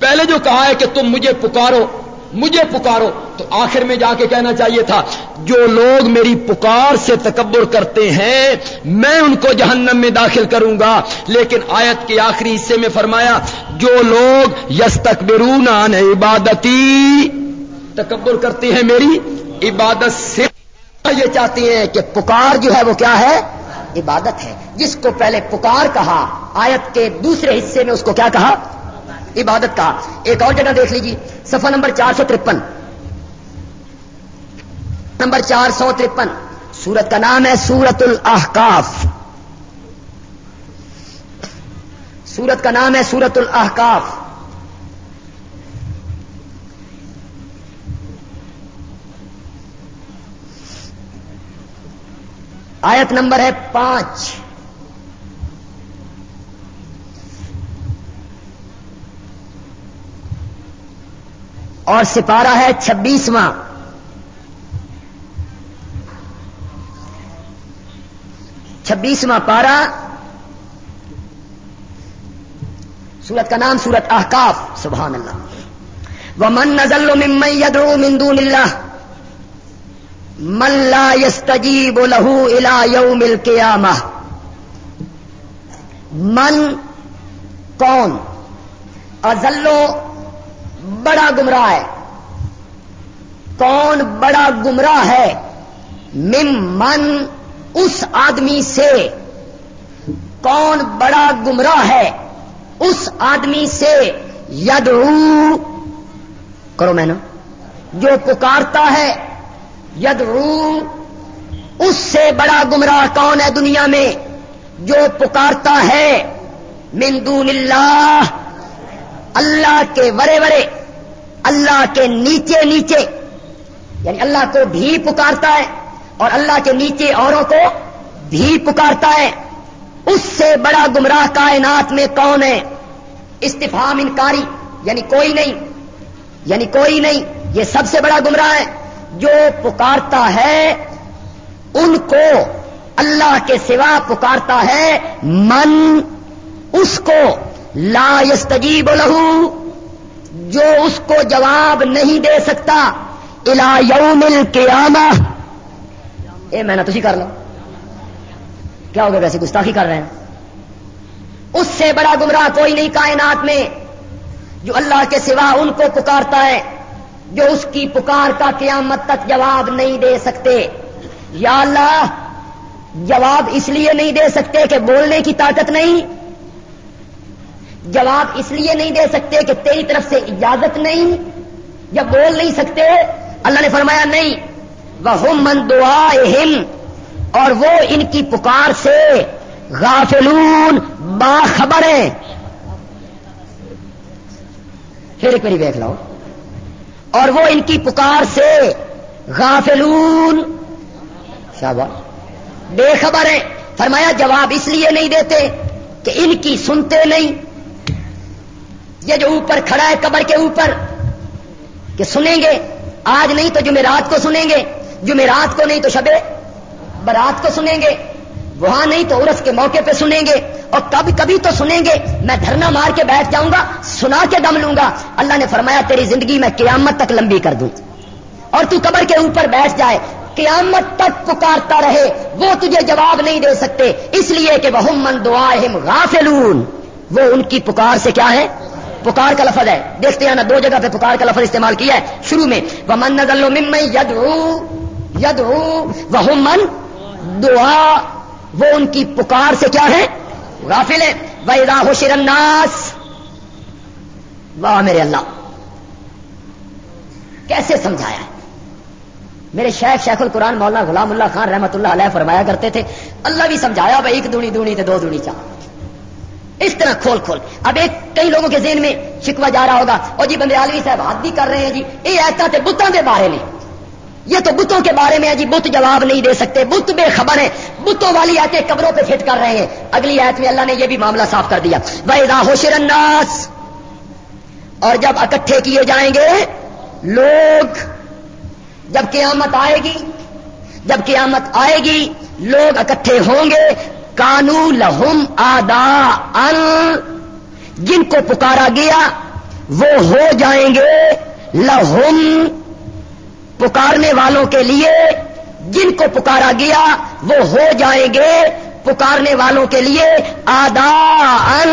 پہلے جو کہا ہے کہ تم مجھے پکارو مجھے پکارو تو آخر میں جا کے کہنا چاہیے تھا، جو لوگ میری پکار سے تکبر کرتے ہیں، میں ان کو جہنم میں داخل کروں گا۔ لیکن آیت کے آخری حصے میں فرمایا، جو لوگ یس تکبرون عبادتی، تکبر کرتے ہیں میری عبادت سے۔ یہ چاہتے ہیں کہ پکار جو ہے وہ کیا ہے؟ عبادت ہے۔ جس کو پہلے پکار کہا، آیت کے دوسرے حصے میں اس کو کیا کہا؟ عبادت کہا۔ ایک اور جگہ دیکھ لیجیے سفر نمبر چار سو ترپن۔ نمبر چار سو ترپن۔ سورت کا نام ہے سورت الاحقاف۔ سورت کا نام ہے سورت الاحقاف۔ آیت نمبر ہے پانچ۔ اور سپارہ ہے چھبیسواں۔ چھبیسواں پارا سورت کا نام سورت احکاف سبحان اللہ۔ وہ من نزل ممن يدعو من دون اللہ من لا يستجيب له الى يوم القيامه من، کون؟ ازلو بڑا گمراہ ہے۔ کون بڑا گمراہ ہے؟ مم من اس آدمی سے کون بڑا گمراہ ہے؟ اس آدمی سے ید کرو میں نا جو پکارتا ہے ید اس سے بڑا گمراہ کون ہے دنیا میں؟ جو پکارتا ہے مندون اللہ اللہ کے ورے ورے، اللہ کے نیچے نیچے یعنی اللہ کو بھی پکارتا ہے اور اللہ کے نیچے اوروں کو بھی پکارتا ہے۔ اس سے بڑا گمراہ کائنات میں کون ہے؟ استفام انکاری یعنی کوئی نہیں۔ یعنی کوئی نہیں، یہ سب سے بڑا گمراہ ہے۔ جو پکارتا ہے، ان کو اللہ کے سوا پکارتا ہے۔ من، اس کو لا یستجیب لہو، جو اس کو جواب نہیں دے سکتا۔ الا یوم القیامہ اے میں نہ تھی کر لو کیا ہوگا ویسے گستاخی کر رہے ہیں؟ اس سے بڑا گمراہ کوئی نہیں کائنات میں جو اللہ کے سوا ان کو پکارتا ہے، جو اس کی پکار کا قیامت تک جواب نہیں دے سکتے۔ یا اللہ، جواب اس لیے نہیں دے سکتے کہ بولنے کی طاقت نہیں۔ جواب اس لیے نہیں دے سکتے کہ تیری طرف سے اجازت نہیں۔ یا بول نہیں سکتے، اللہ نے فرمایا نہیں وہ من دعا اور وہ ان کی پکار سے غافلون باخبر ہیں پھر ایک میری دیکھ لو۔ اور وہ ان کی پکار سے غافلون، شاباش، بے خبر ہے فرمایا، جواب اس لیے نہیں دیتے کہ ان کی سنتے نہیں۔ یہ جو اوپر کھڑا ہے قبر کے اوپر، کہ سنیں گے۔ آج نہیں تو جمعرات کو سنیں گے۔ جمعرات کو نہیں تو شبے برات کو سنیں گے، وہاں نہیں تو عرس کے موقع پہ سنیں گے، اور کبھی کبھی تو سنیں گے، میں دھرنا مار کے بیٹھ جاؤں گا، سنا کے دم لوں گا۔ اللہ نے فرمایا، تیری زندگی میں قیامت تک لمبی کر دوں۔ اور تو قبر کے اوپر بیٹھ جائے، قیامت تک پکارتا رہے، وہ تجھے جواب نہیں دے سکتے۔ اس لیے کہ وہ من دعا غافلون۔ وہ ان کی پکار سے کیا ہے؟ پکار کا لفظ ہے۔ دیکھتے ہیں نا، دو جگہ پہ پکار کا لفظ استعمال کیا ہے۔ شروع میں وہ من نزل ید وہ من دعا۔ وہ ان کی پکار سے کیا ہے غافل ہے وہ راہ شرناس واہ میرے اللہ۔ کیسے سمجھایا ہے؟ میرے شیخ شیخ القرآن مولانا غلام اللہ خان رحمت اللہ علیہ فرمایا کرتے تھے، اللہ بھی سمجھایا بھائی، ایک دونی دونی دو دونی چار۔ اس طرح کھول کھول۔ اب ایک کئی لوگوں کے ذہن میں شکوا جا رہا ہوگا اور جی بندے عالوی صاحب ہاتھ بھی کر رہے ہیں جی یہ ایسا تھے بتوں کے بارے میں۔ یہ تو بتوں کے بارے میں جی بت جواب نہیں دے سکتے۔ بت بے خبر ہے بتوں والی آتے قبروں پہ فٹ کر رہے ہیں۔ اگلی آیت میں اللہ نے یہ بھی معاملہ صاف کر دیا۔ بھائی راہو شرناس اور جب اکٹھے کیے جائیں گے، لوگ جب قیامت آئے گی، جب قیامت آئے گی، لوگ اکٹھے ہوں گے۔ کانو لہم آدا ان جن کو پکارا گیا، وہ ہو جائیں گے لہم۔ پکارنے والوں کے لیے جن کو پکارا گیا وہ ہو جائیں گے۔ پکارنے والوں کے لیے آدا ان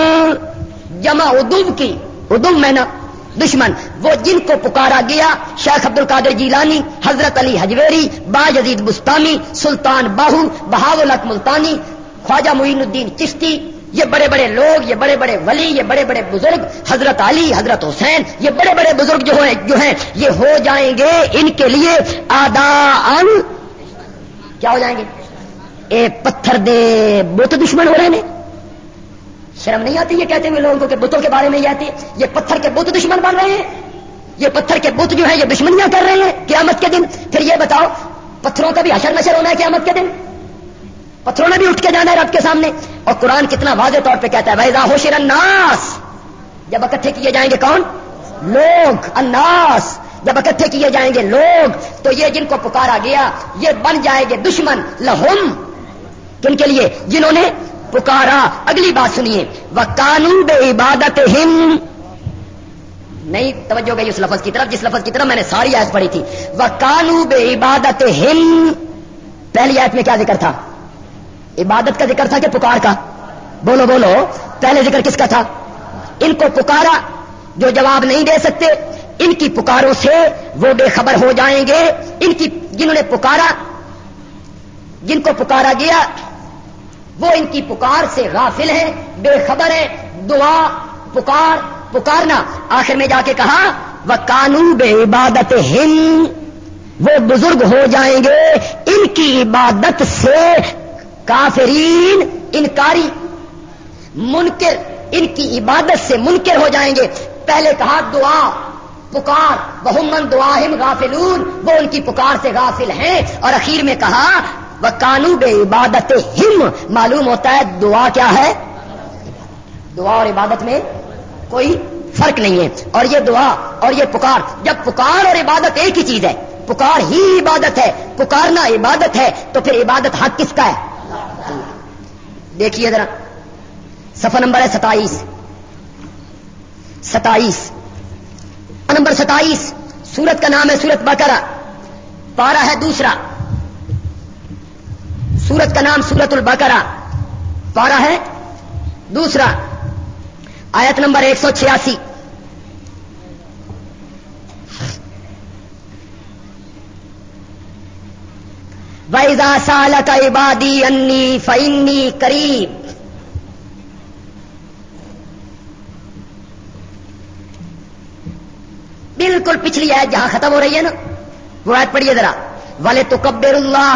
جمع ادب کی ادب میں نا دشمن۔ وہ جن کو پکارا گیا، شیخ عبد القادر جیلانی، حضرت علی حجویری با جدید بستانی، سلطان باہو بہاول ملتانی، خواجہ معین الدین چشتی یہ بڑے بڑے لوگ، یہ بڑے بڑے ولی، یہ بڑے بڑے بزرگ، حضرت علی، حضرت حسین، یہ بڑے بڑے بزرگ جو ہیں جو ہیں، یہ ہو جائیں گے ان کے لیے آدا کیا ہو جائیں گے؟ اے پتھر دے بت دشمن ہو رہے ہیں۔ شرم نہیں آتی یہ کہتے ہوئے لوگوں کے بتوں کے بارے میں یہ آتی ہے۔ یہ پتھر کے بت دشمن بن رہے ہیں۔ یہ پتھر کے بت جو ہے یہ دشمنیاں کر رہے ہیں۔ قیامت کے دن۔ پھر یہ بتاؤ، پتھروں کا بھی حشر نشر ہونا ہے قیامت کے دن۔ پتھروں نے بھی اٹھ کے جانا ہے رب کے سامنے اور قرآن کتنا واضح طور پہ کہتا ہے بھائی راہو شیر اناس جب اکٹھے کیے جائیں گے کون؟ لوگ اناس جب اکٹھے کیے جائیں گے لوگ، تو یہ جن کو پکارا گیا، یہ بن جائے گے دشمن، لہم۔ کن کے لیے؟ جنہوں نے پکارا۔ اگلی بات سنیے وہ قانون بے عبادت ہم نہیں، توجہ گئی اس لفظ کی طرف، جس لفظ کی طرف میں نے ساری آیت پڑھی تھی۔ وہ کانو بے عبادت ہم پہلی آیت میں کیا ذکر تھا؟ عبادت کا ذکر تھا کہ پکار کا؟ بولو بولو، پہلے ذکر کس کا تھا؟ ان کو پکارا جو جواب نہیں دے سکتے، ان کی پکاروں سے وہ بے خبر ہو جائیں گے۔ ان کی، جنہوں نے پکارا، جن کو پکارا گیا، وہ ان کی پکار سے غافل ہیں، بے خبر ہے دعا، پکار، پکارنا۔ آخر میں جا کے کہا وہ کانو بے عبادت ہند وہ بزرگ ہو جائیں گے۔ ان کی عبادت سے کافرین انکاری، منکر، ان کی عبادت سے منکر ہو جائیں گے۔ پہلے کہا دعا، پکار، بہمن دعا غافلون، وہ ان کی پکار سے غافل ہیں۔ اور اخیر میں کہا وہ کانو بے عبادت ہم، معلوم ہوتا ہے دعا کیا ہے؟ دعا اور عبادت میں کوئی فرق نہیں ہے۔ اور یہ دعا اور یہ پکار، جب پکار اور عبادت ایک ہی چیز ہے، پکار ہی عبادت ہے، پکارنا عبادت ہے، تو پھر عبادت حق کس کا ہے؟ دیکھیے ذرا۔ سفر نمبر ہے ستائیس۔ ستائیس۔ نمبر ستائیس۔ سورت کا نام ہے سورت بکرا پارا ہے دوسرا۔ سورت کا نام سورت البقرہ۔ پارا ہے دوسرا۔ آیت نمبر ایک سو چھیاسی۔ ویزا سال کا عبادی انی فنی قریب بالکل پچھلی آیت جہاں ختم ہو رہی ہے نا، وہ آیت پڑھیے ذرا۔ والے تو کبر اللہ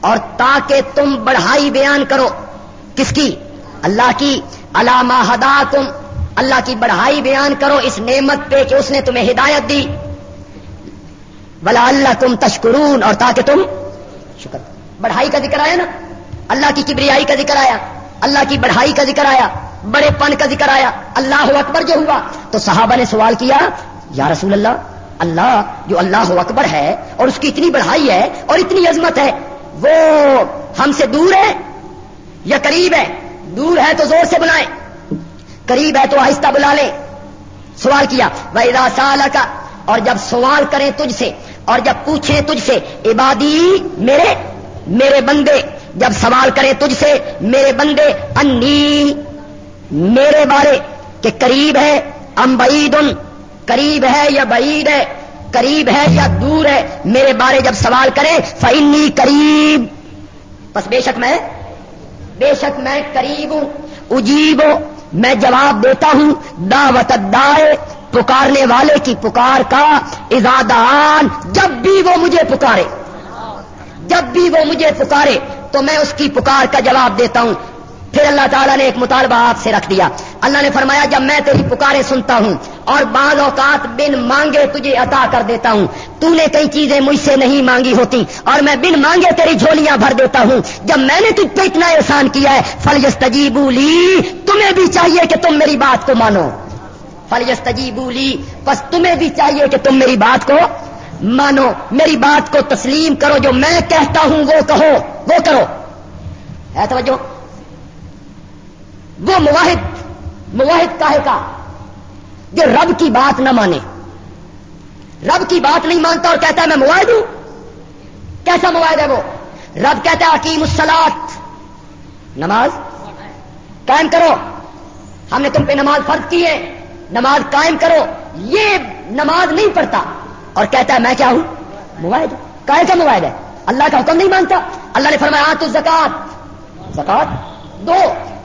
اور تاکہ تم بڑھائی بیان کرو۔ کس کی؟ اللہ کی۔ علامہ ہدا تم اللہ کی بڑھائی بیان کرو۔ اس نعمت پہ کہ اس نے تمہیں ہدایت دی۔ بلا اللہ تم تشکرون اور تاکہ تم شکر۔ بڑھائی کا ذکر آیا نا؟ اللہ کی کبریائی کا ذکر آیا، اللہ کی بڑھائی کا ذکر آیا، بڑے پن کا ذکر آیا، اللہ اکبر جو ہوا۔ تو صحابہ نے سوال کیا، یا رسول اللہ اللہ جو اللہ اکبر ہے اور اس کی اتنی بڑھائی ہے اور اتنی عظمت ہے، وہ ہم سے دور ہے یا قریب ہے؟ دور ہے تو زور سے بلائیں۔ قریب ہے تو آہستہ بلا لیں۔ سوال کیا بھائی سال کا اور جب سوال کریں تجھ سے اور جب پوچھیں تجھ سے، عبادی میرے میرے بندے، جب سوال کریں تجھ سے، میرے بندے، انی میرے بارے، کہ قریب ہے، ام بعید قریب ہے یا بعید ہے، قریب ہے یا دور ہے، میرے بارے جب سوال کرے فنی قریب. بس بے شک میں، بے شک میں قریب ہوں، اجیب ہوں، میں جواب دیتا ہوں، دعوت دائے پکارنے والے کی پکار کا ازادان جب بھی وہ مجھے پکارے۔ جب بھی وہ مجھے پکارے، تو میں اس کی پکار کا جواب دیتا ہوں۔ پھر اللہ تعالیٰ نے ایک مطالبہ آپ سے رکھ دیا۔ اللہ نے فرمایا، جب میں تیری پکارے سنتا ہوں اور بعض اوقات بن مانگے تجھے عطا کر دیتا ہوں، تو نے کئی چیزیں مجھ سے نہیں مانگی ہوتی اور میں بن مانگے تیری جھولیاں بھر دیتا ہوں۔ جب میں نے تجھ پہ اتنا احسان کیا ہے فلجس تجیبو لی تمہیں بھی چاہیے کہ تم میری بات کو مانو۔ فلجس تجیبو لی بس تمہیں بھی چاہیے کہ تم میری بات کو مانو، میری بات کو تسلیم کرو، جو میں کہتا ہوں وہ کہو، وہ کرو۔ ہے توجہ؟ وہ مواحد مواحد کا ہے کا؟ جو رب کی بات نہ مانے۔ رب کی بات نہیں مانتا اور کہتا ہے میں مواحد ہوں۔ کیسا مواحد ہے وہ؟ رب کہتا ہے حکیم السلات نماز؟ قائم کرو۔ ہم نے تم پہ نماز فرض کی ہے۔ نماز قائم کرو، یہ نماز نہیں پڑھتا۔ اور کہتا ہے، میں کیا ہوں؟ مواحد کا مواحد ہے۔ اللہ کا حکم نہیں مانتا۔ اللہ نے فرمایا تو زکات۔ زکات؟ دو،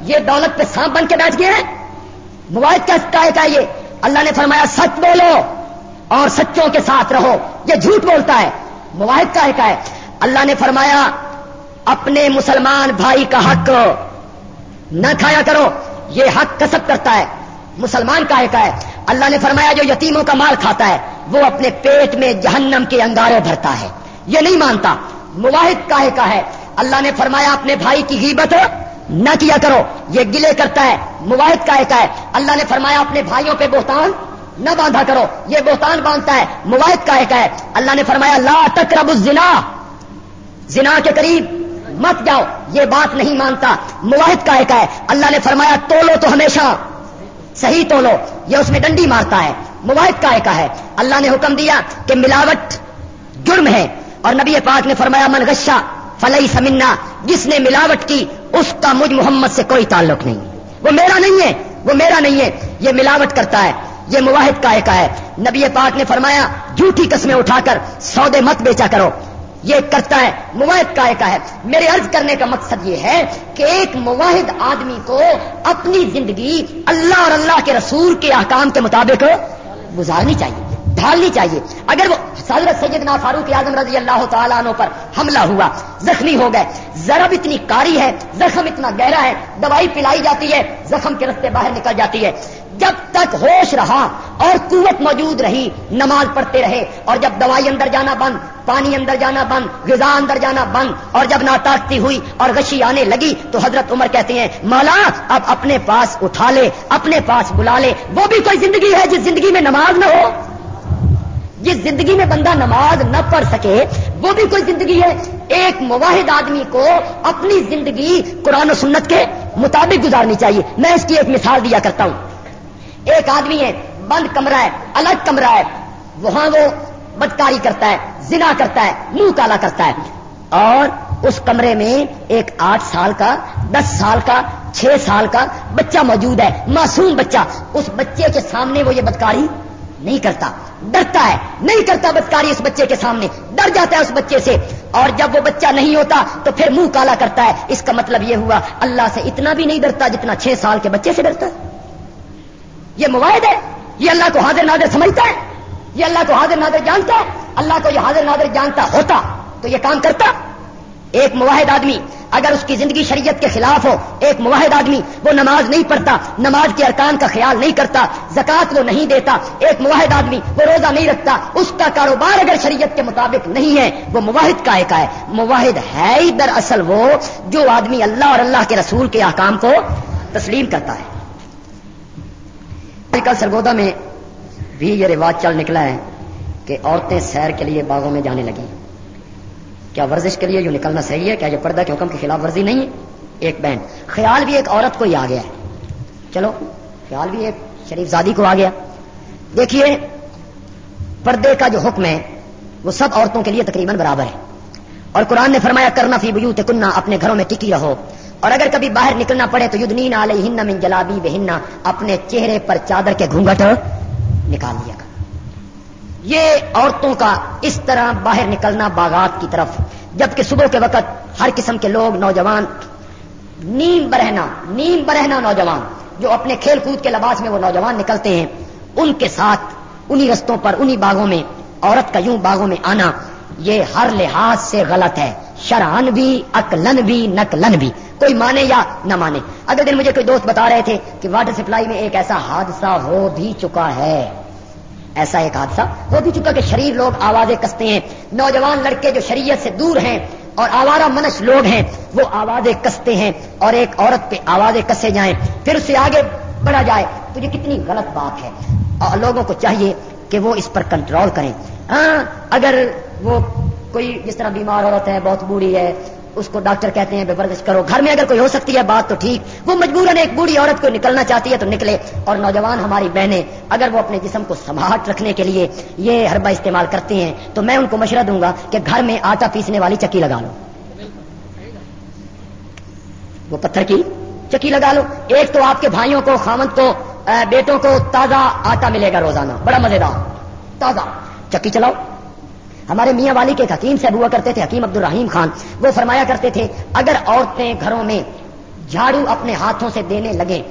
یہ دولت پہ سانپ بن کے بیٹھ گئے ہیں۔ مواحد کا ہے کا یہ۔ اللہ نے فرمایا، سچ بولو اور سچوں کے ساتھ رہو۔ یہ جھوٹ بولتا ہے۔ مواحد کا ہے۔ اللہ نے فرمایا، اپنے مسلمان بھائی کا حق نہ کھایا کرو۔ یہ حق کسب کرتا ہے۔ مسلمان کا ہے۔ اللہ نے فرمایا جو یتیموں کا مال کھاتا ہے، وہ اپنے پیٹ میں جہنم کے انگارے بھرتا ہے۔ یہ نہیں مانتا۔ مواحد کاہے کا ہے۔ اللہ نے فرمایا اپنے بھائی کی غیبت نہ کیا کرو۔ یہ گلے کرتا ہے۔ مواحد کا ہے۔ اللہ نے فرمایا اپنے بھائیوں پہ بہتان نہ باندھا کرو۔ یہ بہتان باندھتا ہے۔ مواحد کا ہے۔ اللہ نے فرمایا، لا تقرب الزنا۔ زنا کے قریب مت جاؤ۔ یہ بات نہیں مانتا۔ مواحد کا ہے۔ اللہ نے فرمایا، تولو تو ہمیشہ۔ صحیح تولو، یہ اس میں ڈنڈی مارتا ہے مواحد کا ہے۔ اللہ نے حکم دیا کہ ملاوٹ جرم ہے۔ اور نبی پاک نے فرمایا، من غشہ فلئی سمنا جس نے ملاوٹ کی، اس کا مجھ محمد سے کوئی تعلق نہیں۔ وہ میرا نہیں ہے، وہ میرا نہیں ہے۔ یہ ملاوٹ کرتا ہے، یہ مواحد کا ہے۔ نبی پاک نے فرمایا، جھوٹی قسمیں اٹھا کر سودے مت بیچا کرو۔ یہ کرتا ہے، مواحد کا ایک ہے۔ میرے عرض کرنے کا مقصد یہ ہے کہ ایک مواحد آدمی کو اپنی زندگی اللہ اور اللہ کے رسول کے احکام کے مطابق گزارنی چاہیے، ڈھالنی چاہیے۔ اگر وہ حضرت سیدنا فاروق اعظم رضی اللہ تعالیٰ عنہ پر حملہ ہوا، زخمی ہو گئے، ضرب اتنی کاری ہے، زخم اتنا گہرا ہے، دوائی پلائی جاتی ہے، زخم کے رستے باہر نکل جاتی ہے۔ جب تک ہوش رہا اور قوت موجود رہی، نماز پڑھتے رہے اور جب دوائی اندر جانا بند پانی اندر جانا بند، غذا اندر جانا بند، اور جب ناطاقتی ہوئی اور غشی آنے لگی تو حضرت عمر کہتے ہیں، مولا اب اپنے پاس اٹھا لے، اپنے پاس بلا لے، وہ بھی کوئی زندگی ہے جس زندگی میں نماز نہ ہو۔ جس زندگی میں بندہ نماز نہ پڑھ سکے، وہ بھی کوئی زندگی ہے۔ ایک مواحد آدمی کو اپنی زندگی قرآن و سنت کے مطابق گزارنی چاہیے۔ میں اس کی ایک مثال دیا کرتا ہوں۔ ایک آدمی ہے، بند کمرہ ہے، الگ کمرہ ہے۔ وہاں وہ بدکاری کرتا ہے، زنا کرتا ہے، منہ کالا کرتا ہے۔ اور اس کمرے میں ایک آٹھ سال کا، دس سال کا، چھ سال کا بچہ موجود ہے۔ معصوم بچہ۔ اس بچے کے سامنے وہ یہ بدکاری نہیں کرتا۔ ڈرتا ہے۔ نہیں کرتا بدکاری اس بچے کے سامنے۔ ڈر جاتا ہے اس بچے سے۔ اور جب وہ بچہ نہیں ہوتا تو پھر منہ کالا کرتا ہے۔ اس کا مطلب یہ ہوا، اللہ سے اتنا بھی نہیں ڈرتا جتنا چھ سال کے بچے سے ڈرتا ہے۔ یہ مواعد ہے۔ یہ اللہ کو حاضر نادر سمجھتا ہے۔ یہ اللہ کو حاضر نادر جانتا ہے، اللہ کو یہ حاضر نادر جانتا ہوتا، تو یہ کام کرتا۔ ایک مواحد آدمی اگر اس کی زندگی شریعت کے خلاف ہو، ایک مواحد آدمی وہ نماز نہیں پڑھتا، نماز کے ارکان کا خیال نہیں کرتا زکات وہ نہیں دیتا، ایک مواحد آدمی وہ روزہ نہیں رکھتا، اس کا کاروبار اگر شریعت کے مطابق نہیں ہے، وہ مواحد کا ایک ہے۔ مواحد ہے ہی در اصل وہ جو آدمی اللہ اور اللہ کے رسول کے احکام کو تسلیم کرتا ہے۔ کل سرگودا میں بھی یہ رواج چل نکلا ہے کہ عورتیں سیر کے لیے باغوں میں جانے لگی کیا ورزش کے لیے جو نکلنا صحیح ہے؟ کیا یہ پردہ کے حکم کی خلاف ورزی نہیں ہے؟ ایک بہن۔ خیال بھی ایک عورت کو ہی آ گیا ہے۔ چلو، خیال بھی ایک شریف زادی کو آ گیا۔ دیکھیے، پردے کا جو حکم ہے، وہ سب عورتوں کے لیے تقریباً برابر ہے۔ اور قرآن نے فرمایا، کرنا فی بیوت کننا اپنے گھروں میں ٹکی رہو۔ اور اگر کبھی باہر نکلنا پڑے تو یدنین علیہن من جلابی بہننا اپنے چہرے پر چادر کے گھونگٹ نکال لیا کر یہ عورتوں کا اس طرح باہر نکلنا باغات کی طرف، جبکہ صبح کے وقت ہر قسم کے لوگ، نوجوان، نیم برہنا نیم برہنا نوجوان جو اپنے کھیل کود کے لباس میں وہ نوجوان نکلتے ہیں، ان کے ساتھ، انہی رستوں پر، انہی باغوں میں، عورت کا یوں باغوں میں آنا، یہ ہر لحاظ سے غلط ہے۔ شرحن بھی، اکلن بھی نقلن بھی۔ کوئی مانے یا نہ مانے۔ اگر دن مجھے کوئی دوست بتا رہے تھے کہ واٹر سپلائی میں ایک ایسا حادثہ ہو بھی چکا ہے۔ ایسا ایک حادثہ ہو بھی چکا کہ شریر لوگ آوازیں کستے ہیں۔ نوجوان لڑکے جو شریعت سے دور ہیں اور آوارہ منش لوگ ہیں، وہ آوازیں کستے ہیں اور ایک عورت پہ آوازیں کسے جائیں۔ پھر اس سے آگے بڑھا جائے۔ تو یہ کتنی غلط بات ہے۔ اور لوگوں کو چاہیے کہ وہ اس پر کنٹرول کریں ہاں اگر وہ کوئی جس طرح بیمار عورت ہے، بہت بوڑھی ہے، اس کو ڈاکٹر کہتے ہیں، بے ورزش کرو۔ گھر میں اگر کوئی ہو سکتی ہے، بات تو ٹھیک۔ وہ مجبوراً ایک بوڑھی عورت کو نکلنا چاہتی ہے تو نکلے۔ اور نوجوان ہماری بہنیں، اگر وہ اپنے جسم کو سنبھاٹ رکھنے کے لیے یہ ہربا استعمال کرتے ہیں، تو میں ان کو مشورہ دوں گا کہ گھر میں آٹا پیسنے والی چکی لگا لو۔ وہ پتھر کی چکی لگا لو۔ ایک تو آپ کے بھائیوں کو خامد کو بیٹوں کو تازہ آٹا ملے گا روزانہ، بڑا مزیدار، تازہ۔ چکی چلاؤ۔ ہمارے میاں والی کے ایک حکیم سے ہوا کرتے تھے، حکیم عبد الرحیم خان، وہ فرمایا کرتے تھے، اگر عورتیں گھروں میں جھاڑو اپنے ہاتھوں سے دینے لگے